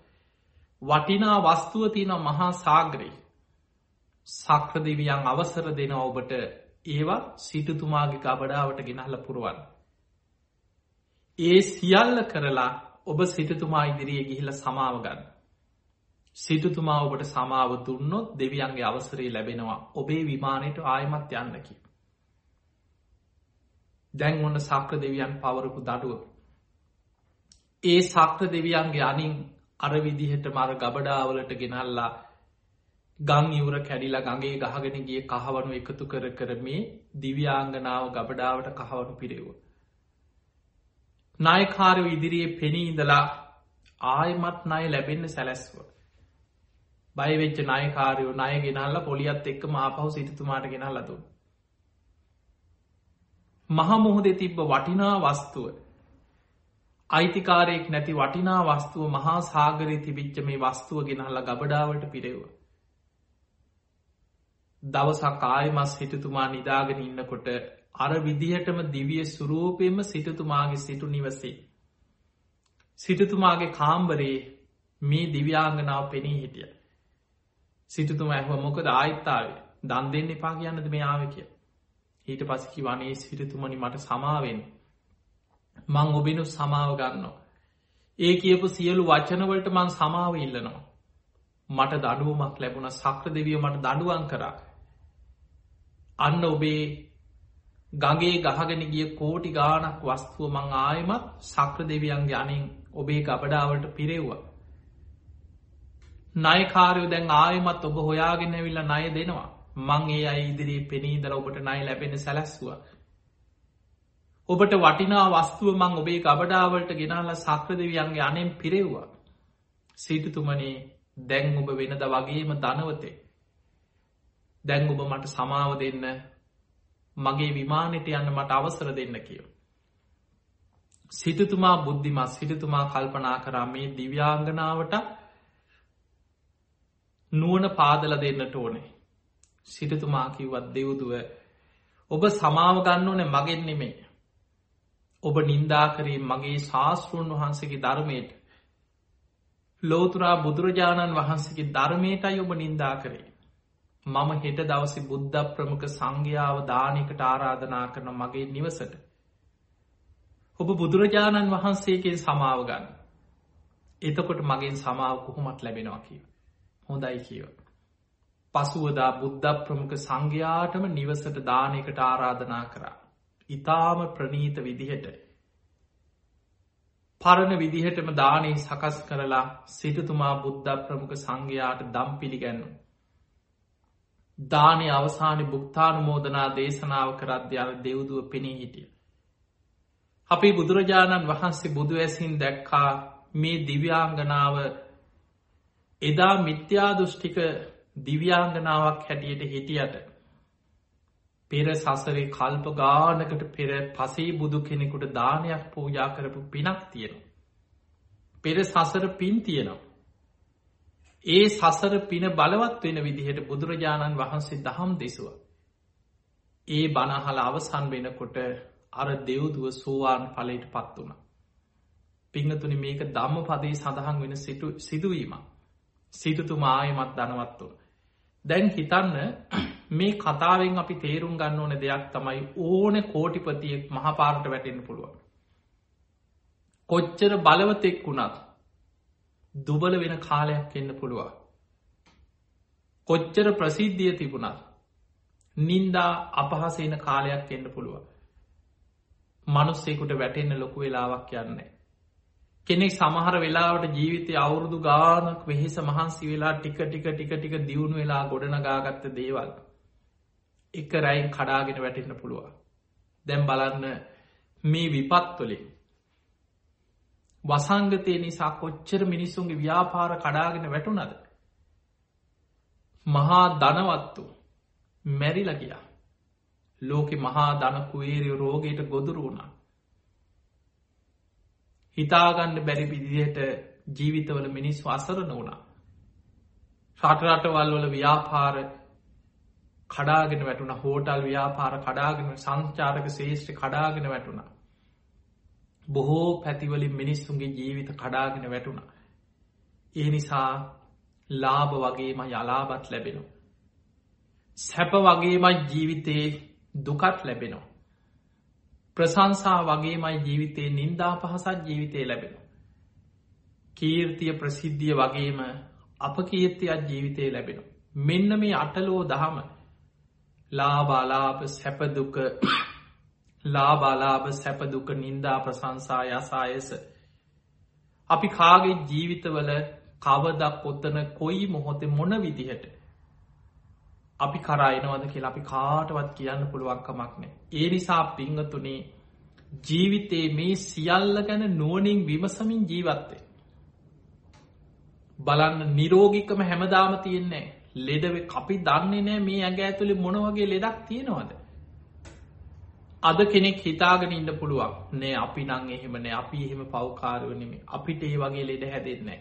A: වටිනා වස්තුව තියෙන මහා සාග්‍රී. සක්‍රදිවියන් අවසර දෙන ඔබට ඒවා සිටතුමාගේ ගබඩාවට ගෙනහල පුරුවන්. ඒ සියල්ල කරලා ඔබ සිටතුමා ඉදිරියේ ගිහිල සමාවගන්න. සිටතුමා ඔබට සමාව දුන්නොත් දෙවියන්ගේ අවසරේ ලැබෙනවා ඔබේ විමානයට ආයමත් යන්නකි. දැන් ඔන්න සක්‍ර දෙවියන් පවරපු දඩුව. ඒ සක්‍ර දෙවියන්ගේ අනින් අර විදිහට මර ගබඩාවලට ගෙනල්ලා ගං ඉවර කැඩිලා ගගේ ගහගෙන ගිය කහවනු එකතු කර කර මේ දිව්‍යාංගනාව ගබඩාවට කහවනු පිරෙව. නායකාරය ඉදිරියේ පෙනී ඉඳලා ආයමත් නය ලැබෙන්න සැලැස්ව. බයවෙච්ච නායකාරයෝ නය ගෙනල්ල පොලියත් එක්ක මාපහු සිටතුමාට ගෙනල් ලතුන්. මහමුහොදේ තිබ්බ වටිනා වස්තුව අයිතිකාරයෙක් නැති වටිනා වස්තුව මහා සාගරය තිබිච්ච මේ වස්තුව ගෙනහල්ල ගබඩාවට පිරෙව. දවසක් ආයමස් හිටතුමා නිදාගෙන ඉන්නකොට අර විදිහටම දිවිය සුරූපයෙන්ම සිටතුමාගේ සිටු නිවසේ. සිටතුමාගේ කාම්බරේ මේ දිව්‍යාංගනාව පෙනී හිටිය. සිටතුම ඇහුව මොකද ආයිත්තාවේ දන් දෙන්න එපා කියන්නද මේ ආව කිය. ඊට පසකි වනේ සිටතුමනි මට සමාවෙන්. මං ඔබෙනු සමාව ගන්නවා. ඒ කියපු සියලු වචනවලට මං සමාව ඉල්ලනවා. මට දඩුවමක් ලැබුණ සක්‍ර දෙවිය මට දඩුවන් කරා. අන්න ඔබේ ගගේ ගහගෙන ගිය කෝටි ගානක් වස්තුව මං ආයමත් සක්‍ර දෙවියන්ගේ අනින් ඔබේ ගබඩාවට පිරෙව්වා. නයකාරයෝ දැන් ආයමත් ඔබ හොයාගෙන විල්ල නය දෙනවා මං ඒ අයි ඉදිරී පෙනීදල ඔබට නයි ලැබෙන සැලැස්වා. ඔබට වටිනා වස්තුව මං ඔබේ ගබඩාවලට ගෙනල්ල සක්‍ර දෙවියන්ගේ අනෙන් පිරෙව්වා. සිටතුමනේ දැන් ඔබ වෙනද වගේම දනවතේ. දැන් ඔබ මට සමාව දෙන්න මගේ විමානයට යන්න මට අවසර දෙන්න කියව. සිතතුමා බුද්ධිමත් සිටතුමා කල්පනා කරා මේ දිව්‍යාංගනාවට නුවන පාදල දෙන්නට ඕනේ. සිටතුමා කිව්වත් දෙව්දුව ඔබ සමාව ගන්න ඕන මගෙන් නෙමේ. ඔබ නින්දාකරේ මගේ ශාස්තෘන් වහන්සගේ ධර්මයට ලෝතුරා බුදුරජාණන් වහන්සේගේ ධර්මයටයි ඔබ නින්දා කරේ. මම හෙට දවසි බුද්ධ ප්‍රමුඛ සංඝ්‍යාව දානකට ආරාධනා කරන මගේ නිවසට. ඔබ බුදුරජාණන් වහන්සේකෙන් සමාව ගන්න. එතකොට මගෙන් සමාව කොහොමත් ලැබෙනවා කිය. හොඳයි කියව. පසුවදා බුද්ධ ප්‍රමුඛ සංඝයාටම නිවසට දානකට ආරාධනා කරා. ඉතාම ප්‍රනීත විදිහට. පරණ විදිහටම දානයේ සකස් කරලා සිටතුමා බුද්ධ ප්‍රමුඛ සංඝයාට දම් පිළිගැන්නු. දානය අවසානි බුක්තානුමෝදනා දේශනාව කරද්‍යාව දෙව්දුව පෙනී හිටිය. අපි බුදුරජාණන් වහන්සේ බුදු ඇසින් දැක්කා මේ දිව්‍යාංගනාව එදා මිත්‍යා දෘෂ්ටික දිව්‍යාංගනාවක් හැටියට හිටියට පෙර සසරේ කල්ප ගානකට පෙර පසේ බුදු කෙනෙකුට දානයක් පූජා කරපු පිනක් තියෙනවා. පෙර සසර පින් තියෙනවා. ඒ සසර පින බලවත් වෙන විදිහට බුදුරජාණන් වහන්සේ දහම් දෙසුව. ඒ බනහල අවසන් වෙනකොට අර දෙව්දුව සෝවාන් පලට පත් වුණ. පිංහතුනි මේක දම්ම පදේ සඳහන් වෙන සිටු සිදුවීම. සිටතුමා ආයමත් දනවත් වුණ. දැන් හිතන්න මේ කතාවෙන් අපි තේරුම් ගන්න ඕන දෙයක් තමයි ඕන කෝටිපතියෙක් මහපාරට වැටෙන්න්න පුළුවන්. කොච්චර බලවතෙක් වුණත් දුබල වෙන කාලයක් එන්න පුළුවන්. කොච්චර ප්‍රසිද්ධිය තිබුණත් නින්දා අපහසේන කාලයක් එන්න පුළුවන්. මනුස්සෙකුට වැටෙන්න ලොකු වෙලාවක් යන්නේ. කෙනෙක් සමහර වෙලාවට ජීවිතය අවුරුදු ගානක් වෙහෙස මහන්සි වෙලා ටික ටික ටික ටික දියුණු වෙලා ගොඩනගාගත්ත දේවල්. එක රැයින් කඩාගෙන වැටෙන්න පුළුවන්. දැම් බලන්න මේ විපත්වලින් වසංගතය නිසා කොච්චර මිනිස්සුන්ගේ ව්‍යාපාර කඩාගෙන වැටුනද. මහා දනවත්තු මැරිල ගියා. ලෝකෙ මහා දනකුවේරය රෝගයට ගොදුරු වුණා. හිතාගන්න බැරි පිදියට ජීවිතවල මිනිස් අසරන වුණා. රටරටවල් වල ව්‍යාපාර කඩාගෙන වැටුන හෝටල් ව්‍යාපාර කඩාගෙන සංචාරක ශේෂ්ඨ කඩාගෙන වැටුණා. බොහෝ පැතිවලින් මිනිස්සුන්ගේ ජීවිත කඩාගෙන වැටුණ. ඒ නිසා ලාභ වගේම යලාබත් ලැබෙනවා. සැප වගේමයි ජීවිතයේ දුකත් ලැබෙනවා. ප්‍රසංසා වගේමයි ජීවිතයේ නින්දා පහසත් ජීවිතය ලැබෙනවා. කීර්තිය ප්‍රසිද්ධිය වගේම අප කීර්තියක් ජීවිතය ලැබෙන. මෙන්න මේ අටලෝ දහම ලාබාලාප සැපදුක ලාබාලාභ සැපදුක නින්දා ප්‍රසංසා යසායස. අපි කාගේ ජීවිතවල කවදක් ඔත්තන කොයි මොහොතේ මොන විදිහට අපි කරයිනවද කියලා අපි කාටවත් කියන්න පුළුවන්කමක් නෑ ඒ නිසා පිංහතුනේ ජීවිතේ මේ සියල්ල ගැන නුවනින් විමසමින් ජීවත්තේ බලන්න නිරෝගිකම හැමදාම තියෙන්නේ ලෙඩව අපි දන්නේ නෑ මේ ඇගේ ඇතුළි මොනවගේ ලෙඩක් තියෙනවද. අද කෙනෙක් හිතාගෙන ඉන්න පුළුවන් නෑ අපි නං එහෙමනෑ අපි එහෙම පවකාරවනෙම අපිට ඒ වගේ ලෙඩ හැදෙන්නේ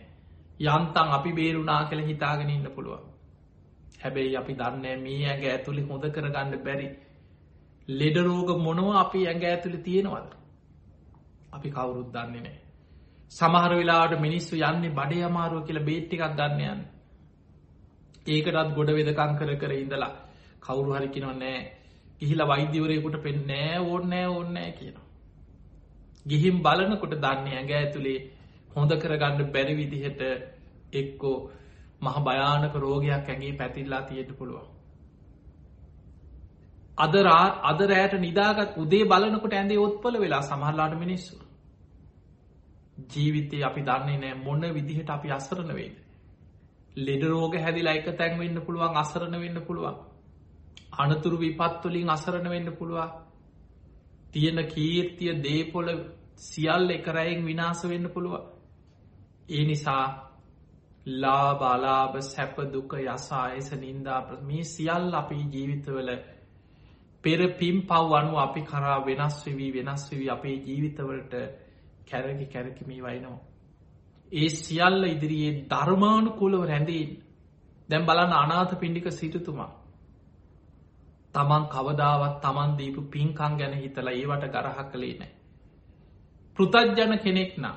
A: යන්තන් අපි බේරුනා කළ හිතාගෙන ඉන්න පුළුවන්. හැබැයි අපි දන්න මේ ඇගේ ඇතුළි හොඳ කරගන්න බැරි ලෙඩරෝග මොනව අපි ඇඟ ඇතුළි තියෙනවද? අපි කවුරුත් දන්නේ නෑ. සමහර වෙලාට මිනිස්සු යන්නේ බඩේ අමාරුව කියලා බේට්ටිකක් ගන්නයන්න ඒකටත් ගොඩ වෙදකං කර කර ඉඳලා කවුරු හරිකිනව නෑ ගිහිල වෛද්‍යවරයකුට පෙන් නෑ ඕන්නෑ ඕන්නෑ කියන. ගිහිම් බලනකොට දන්නේ ඇඟ ඇතුළේ හොඳ කරගන්න බැරි විදිහට එක්කෝ මහ භයානක රෝගයක් ඇගේ පැතිල්ලා තියෙට පුළුවන්. අදරා අදරෑට නිදාගත් උදේ බලනකොට ඇඳේ ඔත්පල වෙලා සමහල්ලාට මිනිස්සු. ජීවිතය අපි දන්නේ නෑ මොන්න විදිහට අපි අසරණ වේද. ලෙඩ රෝග හැදිලා එක තැන් වෙන්න පුළුවන් අසරණ වෙන්න පුළුවන්. අනතුරු විපත්තුලින් අසරණ වෙන්න පුළුවන්. තියෙන කීර්තිය දේපොල සියල් එකරයෙන් විනාස වෙන්න පුළුවන්. ඒ නිසා ලා බලාභ සැප දුක යසායස නින්දා මේ සියල් අපි ජීවිතවල පෙර පිම් පව් අනුව අපි කරා වෙනස් වෙවී වෙනස් වෙවී අපේ ජීවිතවලට කැරකි කැරකිමී වයිනවා. ඒ සියල්ල ඉදිරියේ ධර්මානු කුලව රැඳීන් දැම් බලන්න අනාත පිණ්ඩික සිටතුමා. තමන් කවදාවත් තමන් දීපු පින්කං ගැන හිතලා ඒවට ගරහ කළේ නෑ. පෘතජ්ජන කෙනෙක් නම්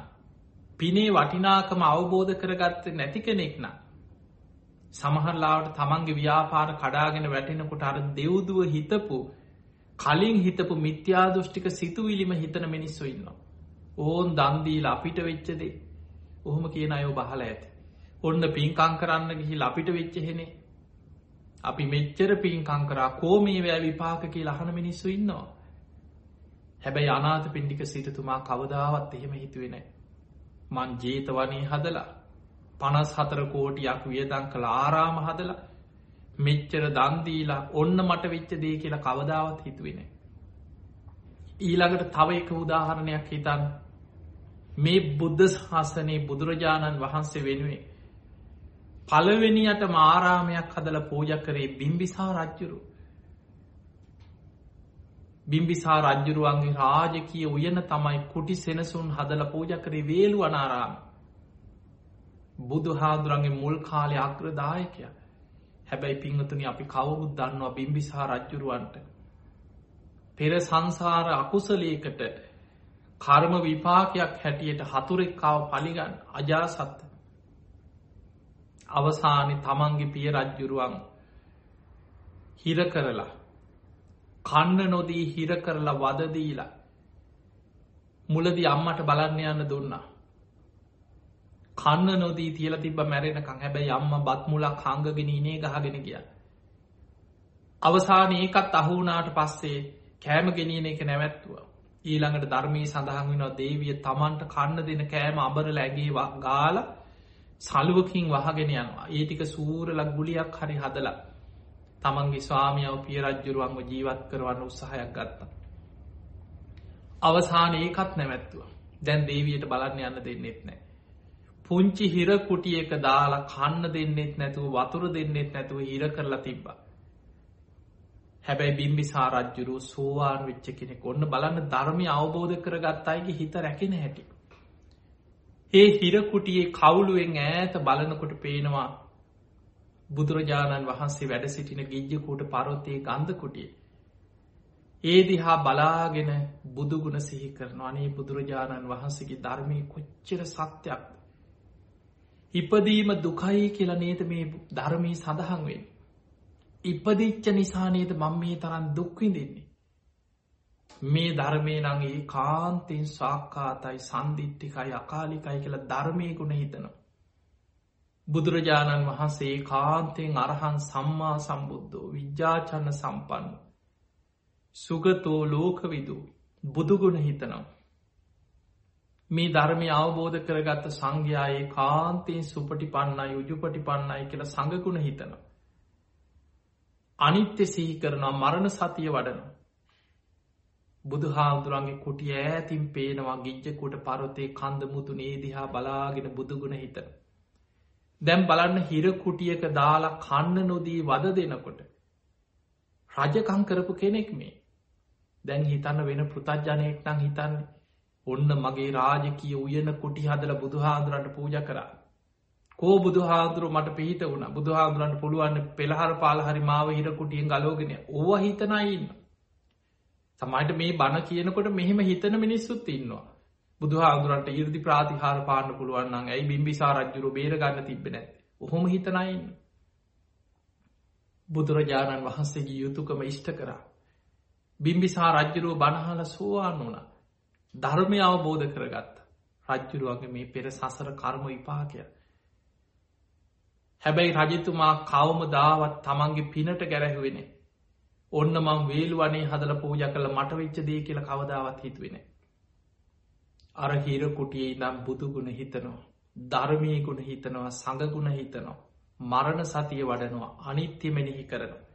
A: පිනේ වටිනාකම අවබෝධ කරගත්ත නැති කෙනෙක් නම් සමහරලාවට තමන්ගේ ව්‍යාපාර කඩාගෙන වැටෙනකොට අර දෙව්දුව හිතපු කලින් හිතපු මිත්‍යාදෘෂ්ටික සිතුවිලිම හිතන මිනිස්සු ඉන්නවා. ඕන් දන්දීල අපිට වෙච්චදේ ඔහොම කියන අයෝ බහල ඇති. ඔන්න පින්කං කරන්න ගිහි අපිට වෙච්චහෙනේ අපි මෙච්චර පින්කං කරා කෝමේ වෑ විපාක කිය ලහන මිනිස්සු ඉන්නවා. හැබැයි අනාත පින්ඩික සිටතුමා කවදාවත් එහෙම හිතුවෙනෑ. මං ජේතවනී හදලා පනස් හතර කෝටියක් වියදං කළ ආරාම හදලා මෙච්චර දන්දීලා ඔන්න මට වෙච්ච දේ කියලා කවදාවත් හිතුවෙන. ඊළඟට තව එක උදාහරණයක් හිතන් මේ බුද්ධ ශාසනයේ බුදුරජාණන් වහන්සේ වෙනුවේ පළවෙනියට මාරාමයක් හදල පූජ කරේ බිම්බිසා රජ්ජුරු බිම්බිසා රජ්ජුරුවන්ගේ රාජකය උයන තමයි කුටි සෙනසුන් හදල පූජ කරේ වේලු අනාරාම බුදු හාදුරන්ගේ මුල් කාලය අග්‍රදායකයක් හැබැයි පිංහතුනි අපි කවුරුත් දන්නවා බිම්බිසා රජ්ජුරුවන්ට. පෙර සංසාර අකුසලේකට කර්ම විපාකයක් හැටියට හතුරෙක්කාව පලිගන්න අජාසත්ත. අවසානි තමන්ගේ පිය රජ්ජුරුවන් හිර කරලා කන්න නොදී හිර කරලා වදදීලා මුලදි අම්මට බලන්න යන්න දුන්නා කන්න නොදී තියල තිබ මැරෙනකං හැබැයි අම්ම බත් මුලක් හංගගෙන ඉනේ ගහගෙන ගිය. අවසාන ඒකත් අහුනාට පස්සේ කෑම ගෙනියන එක නැවැත්තුව. ඊළඟට ධර්මී සඳහන් වෙනවා දේවිය තමන්ට කන්න දෙන කෑම අබරල ඇගේ ගාල සලුවකින් වහගෙන යනවා ඒටික සූරලක් ගුලියක් හරි හදලා තමන්ගේ ස්වාමියාව පිය රජ්ජුරුවන්ව ජීවත් කරවන්න උත්සාහයක් ගත්තා. අවසාන ඒකත් නැවැත්තුව දැන් දේවයට බලන්න යන්න දෙන්නෙත් නෑ. පුංචි හිර කුටියක දාලා කන්න දෙන්නෙත් නැතුව වතුර දෙන්නෙත් නැතුව හිර කරලා තිබ්බා. හැබැයි බිම්බි සාරජ්ජුරු සෝවාන් වෙච්ච කෙනෙ ඔන්න බලන්න ධර්මය අවබෝධ කරගත් අයගේ හිත රැකෙන හැටි. ඒ හිරකුටියේ කවුලුවෙන් ඈත බලනකොට පේනවා බුදුරජාණන් වහන්සේ වැඩ සිටින ගිජ්ජකූට පරොත්තයේ ගන්ධකුටිය. ඒ දිහා බලාගෙන බුදුගුණ සිහි කරන අනේ බුදුරජාණන් වහන්සේගේ ධර්මය කොච්චර සත්‍යයක්ද. ඉපදීම දුකයි කියල නේද මේ ධර්මී සඳහන් වෙන්. ඉපදිච්ච නිසානේද මං මේ තරන් දුක්විඳෙන්නේ. මේ ධර්මය නගේ කාන්තෙන් සාක්කාතයි සන්දිිට්ටිකයි අකාලිකයි කියලා ධර්මය ගුණ හිතනවා. බුදුරජාණන් වහන්සේ කාන්තයෙන් අරහන් සම්මා සම්බුද්ධෝ විද්‍යාචන්න සම්පන්න සුගතෝ ලෝකවිදු බුදුගුණ හිතනම් මේ ධර්මය අවබෝධ කරගත්ත සංඝයායේ කාන්තයෙන් සුපටි පන්නයි යුජුපටි පන්නයි කියල සඟකුණ හිතන. අනිත්‍ය සිහි කරනවා මරණ සතිය වඩන. බුදු හාමුදුරන්ගේ කුටිය ඇතින් පේනවා ගිජ්ජකුට පරොතේ කන්ද මුතු නේදිහා බලාගෙන බුදුගුණ හිතන. දැම් බලන්න හිර කුටියක දාලා කන්න නොදී වද දෙනකොට. රජකං කරපු කෙනෙක් මේ. දැන් හිතන්න වෙන පෘතජ්ජනයෙක් නං හිතන්නේ ඔන්න මගේ රාජකිය උයන කුටි හදල බුදුහාදුරන්ට පූජ කරා. කෝ බුදුහාදුරු මට පිහිට වුණ බුදුහාදුරන්ට පුළුවන්න පෙළහර පාල හරි මාව හිර කුටියෙන් ගලෝගෙන ඕව හිතනයින්න. සමයිට මේ බණ කියනකොට මෙහෙම හිතන මිනිස්සුත් ඉන්නවා. බුදුහාදුරන්ට ඉරදි ප්‍රාතිහාර පාන්න පුළුවන්න්න ඇයි බිම්බිසා රජ්ජුරු බේරගන්න තිබෙන ඔහොම හිතනයින්න. බුදුරජාණන් වහන්සේගේ යුතුකම ඉෂ්ට කරා. බිම්බිසා රජ්ජරුව බණහල සෝවාන් වුණා. ධර්මය අවබෝධ කරගත්ත. රජ්ජුරුවගේ මේ පෙර සසර කර්ම විපාකය. හැබැයි රජතුමා කවම දාවත් තමන්ගේ පිනට ගැරැහුවෙන. ඔන්න මං වේල් වනේ හදල පූජ කළ මට වෙච්ච දේ කියල කවදාවත් හිතුවෙන. අර හිර කුටියේ නම් බුදුගුණ හිතනවා. ධර්මය ගුණ හිතනවා සඟගුණ හිතනවා. මරණ සතිය වඩනවා අනිත්‍ය මෙනෙහි කරනවා.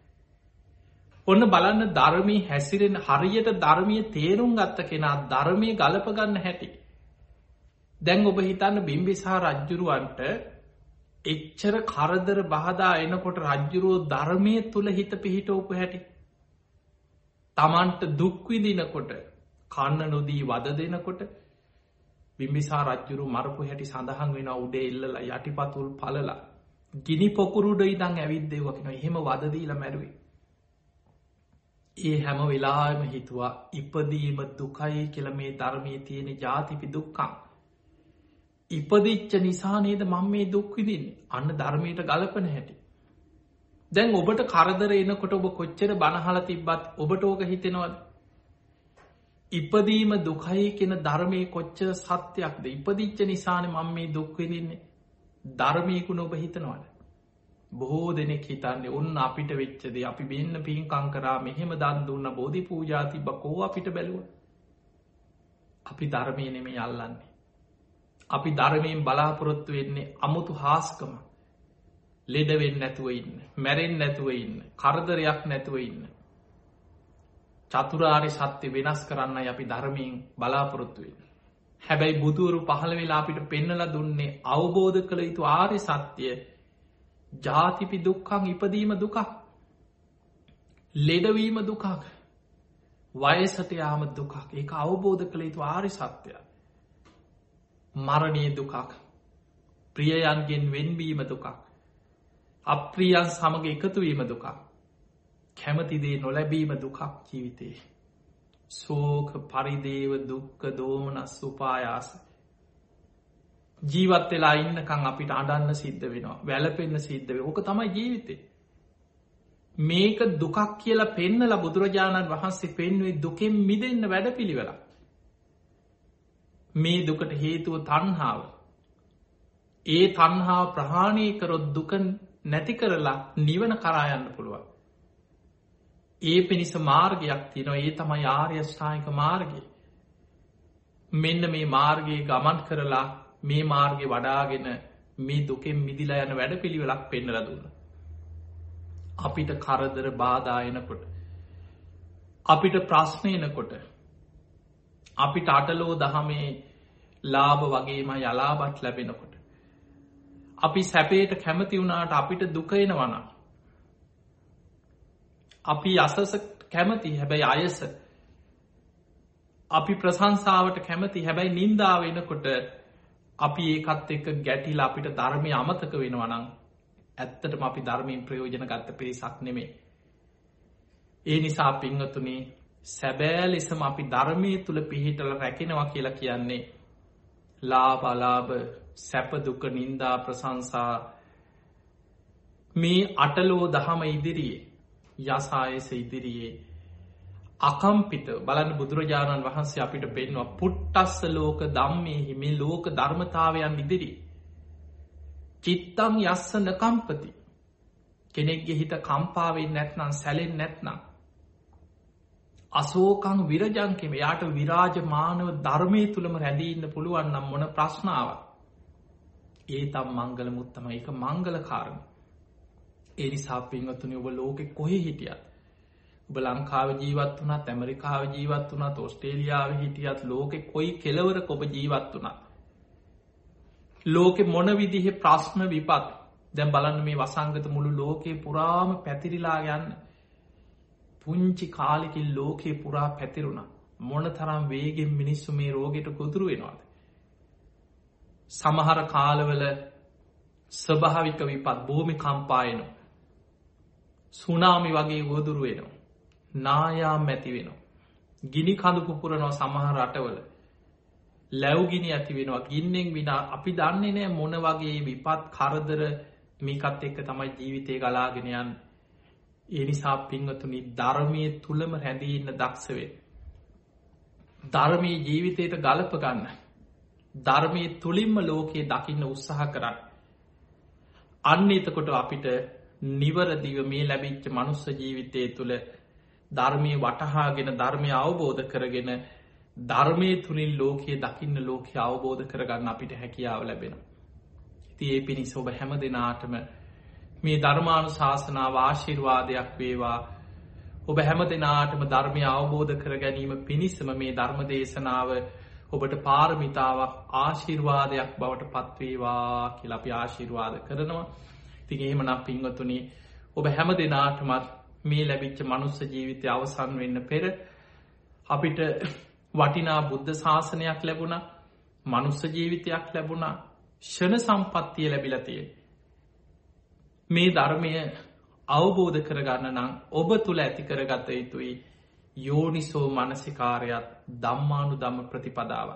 A: ඔන්න බලන්න ධර්මී හැසිරෙන් හරියට ධර්මය තේරුම් ගත්ත කෙනා ධර්මය ගලපගන්න හැටි. දැන් ඔබ හිතන්න බිම්බිසා රජ්ජුරුවන්ට එච්චර කරදර බහදා එනකොට රජ්ජුරුවෝ ධර්මය තුළ හිත පිහිට ඔපු හැටි. තමන්ට දුක්විදිනකොට කන්න නොදී වද දෙනකොට බිම්බිසා රජ්ජුරු මරපු හැටි සඳහන් වෙන උඩේ එල්ලලා යටිපතුල් පලලා ගිනි පොකුරුඩ ඉදං ඇවිද්දේවකෙන එහෙම වදදීල මැරුවේ ඒ හැම වෙලාම හිතුවා ඉපදීම දුකයි කියල මේ ධර්මය තියෙන ජාතිපි දුක්කා. ඉපදිච්ච නිසානේද මං මේ දුක්විදින් අන්න ධර්මයට ගලපන හැටි. දැන් ඔබට කරදර එනකොට ඔබ කොච්චර බණහල තිබ්බත් ඔබට ඕක හිතෙනවද. ඉපදීම දුකයි කියෙන ධර්මය කොච්චර සත්‍යයක්ද? ඉපදිච්ච නිසාන මං මේ දුක්විදින්නේ ධර්මයකුණ ඔබ හිතනවද. බොහෝ දෙනෙක් හිතන්නේ ඔන්න අපිට වෙච්චද අපි බෙන්න්න පින්කං කරා මෙහෙම දන් දුන්න බෝධි පූජාති බකෝ අපිට බැලුව අපි ධර්මය නෙමේ අල්ලන්නේ. අපි ධර්මයෙන් බලාපොරොත්තු වෙන්නේ අමුතු හාස්කම. ලෙඩවෙන් නැතුව ඉන්න මැරෙන් නැතුව ඉන්න කරදරයක් නැතුව ඉන්න. චතුරාරි සත්‍ය වෙනස් කරන්න අපි ධර්මයෙන් බලාපොරොත්තුවෙන් හැබැයි බුදුවරු පහළ වෙලා අපිට පෙන්නල දුන්නේ අවබෝධ කළ යුතු ආරි සත්‍යය ජාතිපි දුක්කං ඉපදීම දුකක් ලෙඩවීම දුකක් වයසට යාම දුකක්. ඒ අවබෝධ කළ යුතු ආරි සත්‍යය මරණය දුකක්. ප්‍රියයන්ගෙන් වෙන්වීම දුකක්. අප්‍රියන් සමඟ එකතුවීම දුකක්. කැමතිදේ නොලැබීම දුකක් ජීවිතේ. සෝක පරිදේව දුක්ක දෝමනස් උපායාස. ජීවත් වෙලා ඉන්නකං අපිට අඩන්න සිද්ධ වෙනවා. වැලපෙන්න්න සිද්ධව ඕක තමයි ජීවිතේ. මේක දුකක් කියලා පෙන්නල බුදුරජාණන් වහන්සේ පෙන්වේ දුකෙන් මිදන්න වැඩ පිළිවෙල මේ දුකට හේතුව තන්හාාව ඒ තන්හාාව ප්‍රහාණය කරොත් දුක නැති කරලා නිවන කරායන්න පුළුවන් ඒ පිණිස මාර්ගයක් තිනවා ඒ තම යාර්යෂ්ඨායික මාර්ගය මෙන්න මේ මාර්ගයේ ගමන් කරලා මේ මාර්ගය වඩාගෙන මේ දුකෙන් මිදිලා යන වැඩ පිළිවෙලක් පෙන්නල දුන්න. අපිට කරදර බාධායනකොට. අපිට ප්‍රශ්නයනකොට අපිට අටලෝ දහමේ ලාභ වගේම යලාබත් ලැබෙනකොට. අපි සැපේට කැමති වුණාට අපිට දුකයෙන වන. අපි අසස කැමති හැබැයි අයස අපි ප්‍රසංසාවට කැමති හැබැයි නින්දා වෙනකොට අපි ඒකත් එක්ක ගැටිල අපිට ධර්මය අමතක වෙනවනං ඇත්තටම අපි ධර්මයෙන් ප්‍රයෝජන ගත්ත පිරිසක් නෙමේ. ඒ නිසා පිංහතුනේ සැබෑ ලෙසම අපි ධර්මය තුළ පිහිටල රැකෙනවා කියලා කියන්නේ ලාබලාබ සැපදුක නින්දා ප්‍රසංසා මේ අටලෝ දහම ඉදිරියේ යසායස ඉදිරියේ අකම්පිත බලන්න බුදුරජාණන් වහන්සේ අපිට පෙන්වා පුට්ටස්ස ලෝක දම්මෙහි මේ ලෝක ධර්මතාවයන් ඉදිරි. චිත්තං යස්සන කම්පති කෙනෙක්ගේ හිත කම්පාවෙන් නැත්නම් සැලෙන් නැත්නම් අසෝකං විරජංකෙම යාට විරාජමානව ධර්මය තුළම රැඳීන්න පුළුවන්නම් මොන ප්‍රශ්නාව ඒ තම් මංගල මුත්තම එක මංගල කාරණ. එනිසා පින්වතුනි ඔබ ලෝකෙ කොහෙ හිටියත් ඔබ ලංකාව ජීවත් වනත් ඇමරිකාව ජීවත් වනත් ඔස්ටේලියාව හිටියත් ලෝකෙ කොයි කෙලවර කොබ ජීවත් වනා ලෝකෙ මොන විදිහෙ ප්‍රශ්න විපත් දැම් බලන්න මේ වසංගත මුළු ලෝකයේ පුරාම පැතිරිලා යන්න. පුංචි කාලෙකින් ලෝකයේ පුරා පැතිරුණ මොන තරම් වේගෙන් මිනිස්සු මේ රෝගෙට ගොතුරු වෙනවාද. සමහර කාලවල ස්වභාවික විපත් භූමි කම්පායනවා. සුනාමි වගේ ගෝදුරු වෙනවා. නායාම් ඇති වෙනවා. ගිනි කඳු පුපුරනවා සමහර රටවල ලැව්ගිනි ඇති වෙනවා ගින්නෙන් විනා අපි දන්නේ නෑ මොන වගේ විපත් කරදර මේකත් එක්ක තමයි ජීවිතය ගලාගෙනයන් එනිසා පින්වතුනි ධර්මය තුළම රැඳීන්න දක්ෂවේ. ධර්මී ජීවිතයට ගලප ගන්න. ධර්මය තුළින්ම ලෝකයේ දකින්න උත්සාහ කරන්න. අන්න එතකොට අපිට නිවරදිව මේ ලැබිච්ච මනුස්ස ජීවිතය තුළ ධර්මය වටහාගෙන ධර්මය අවබෝධ කරගෙන ධර්මය තුළින් ලෝකයේ දකින්න ලෝකය අවබෝධ කරගන්න අපිට හැකියාව ලැබෙන. ඉති ඒ පිණිස ඔබ හැම දෙනාටම මේ ධර්මානු ශාසනාව ආශිර්වාදයක් වේවා. ඔබ හැම දෙනාටම ධර්මය අවබෝධ කර ගැනීම පිණිසම මේ ධර්ම දේශනාව ඔබට පාරමිතාවක් ආශිර්වාදයක් බවට පත්වේවා කියලපි ආශිර්වාද කරනවා. තින් එහෙම නම් පින්වතුනි ඔබ හැම දෙනාටමත් මේ ලැබිච්ච මනුස්ස ජීවිතය අවසන් වෙන්න පෙර අපිට වටිනා බුද්ධ ශාසනයක් ලැබුණ මනුස්ස ජීවිතයක් ලැබුණා ෂණ සම්පත්තිය ලැබිලතිය මේ ධර්මය අවබෝධ කරගන්න නම් ඔබ තුළ ඇති කරගත යුතුයි යෝනිසෝ මනසිකාරයත් දම්මානු දම්ම ප්‍රතිපදාව.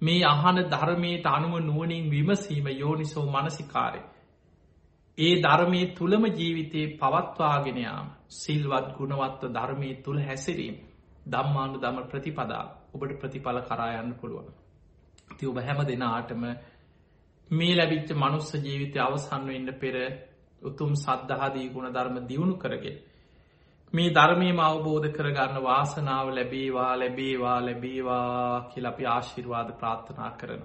A: මේ අහන ධර්මයට අනුව නුවනින් විමසීම යෝනිසෝ මනසිකාරය. ඒ ධර්මය තුළම ජීවිතයේ පවත්වාගෙනයාම සිල්වත් ගුණවත්ව ධර්මය තුළ හැසිරීම දම්මානු දම ප්‍රතිපදා ඔබට ප්‍රතිඵල කරායන්න පුළුවන්. ති ඔබ හැම දෙනාටම මේ ලැබිච්ච මනුස්ස ජීවිතය අවසන් වෙන්න පෙර උතුම් සද්ධහදී ගුණ ධර්ම දියුණු කරගෙන. මේ ධර්මයම අවබෝධ කරගන්න වාසනාව ලැබේවා ලැබේවා ලැබේවා කියලපි ආශිර්වාද ප්‍රාර්ථනා කරන.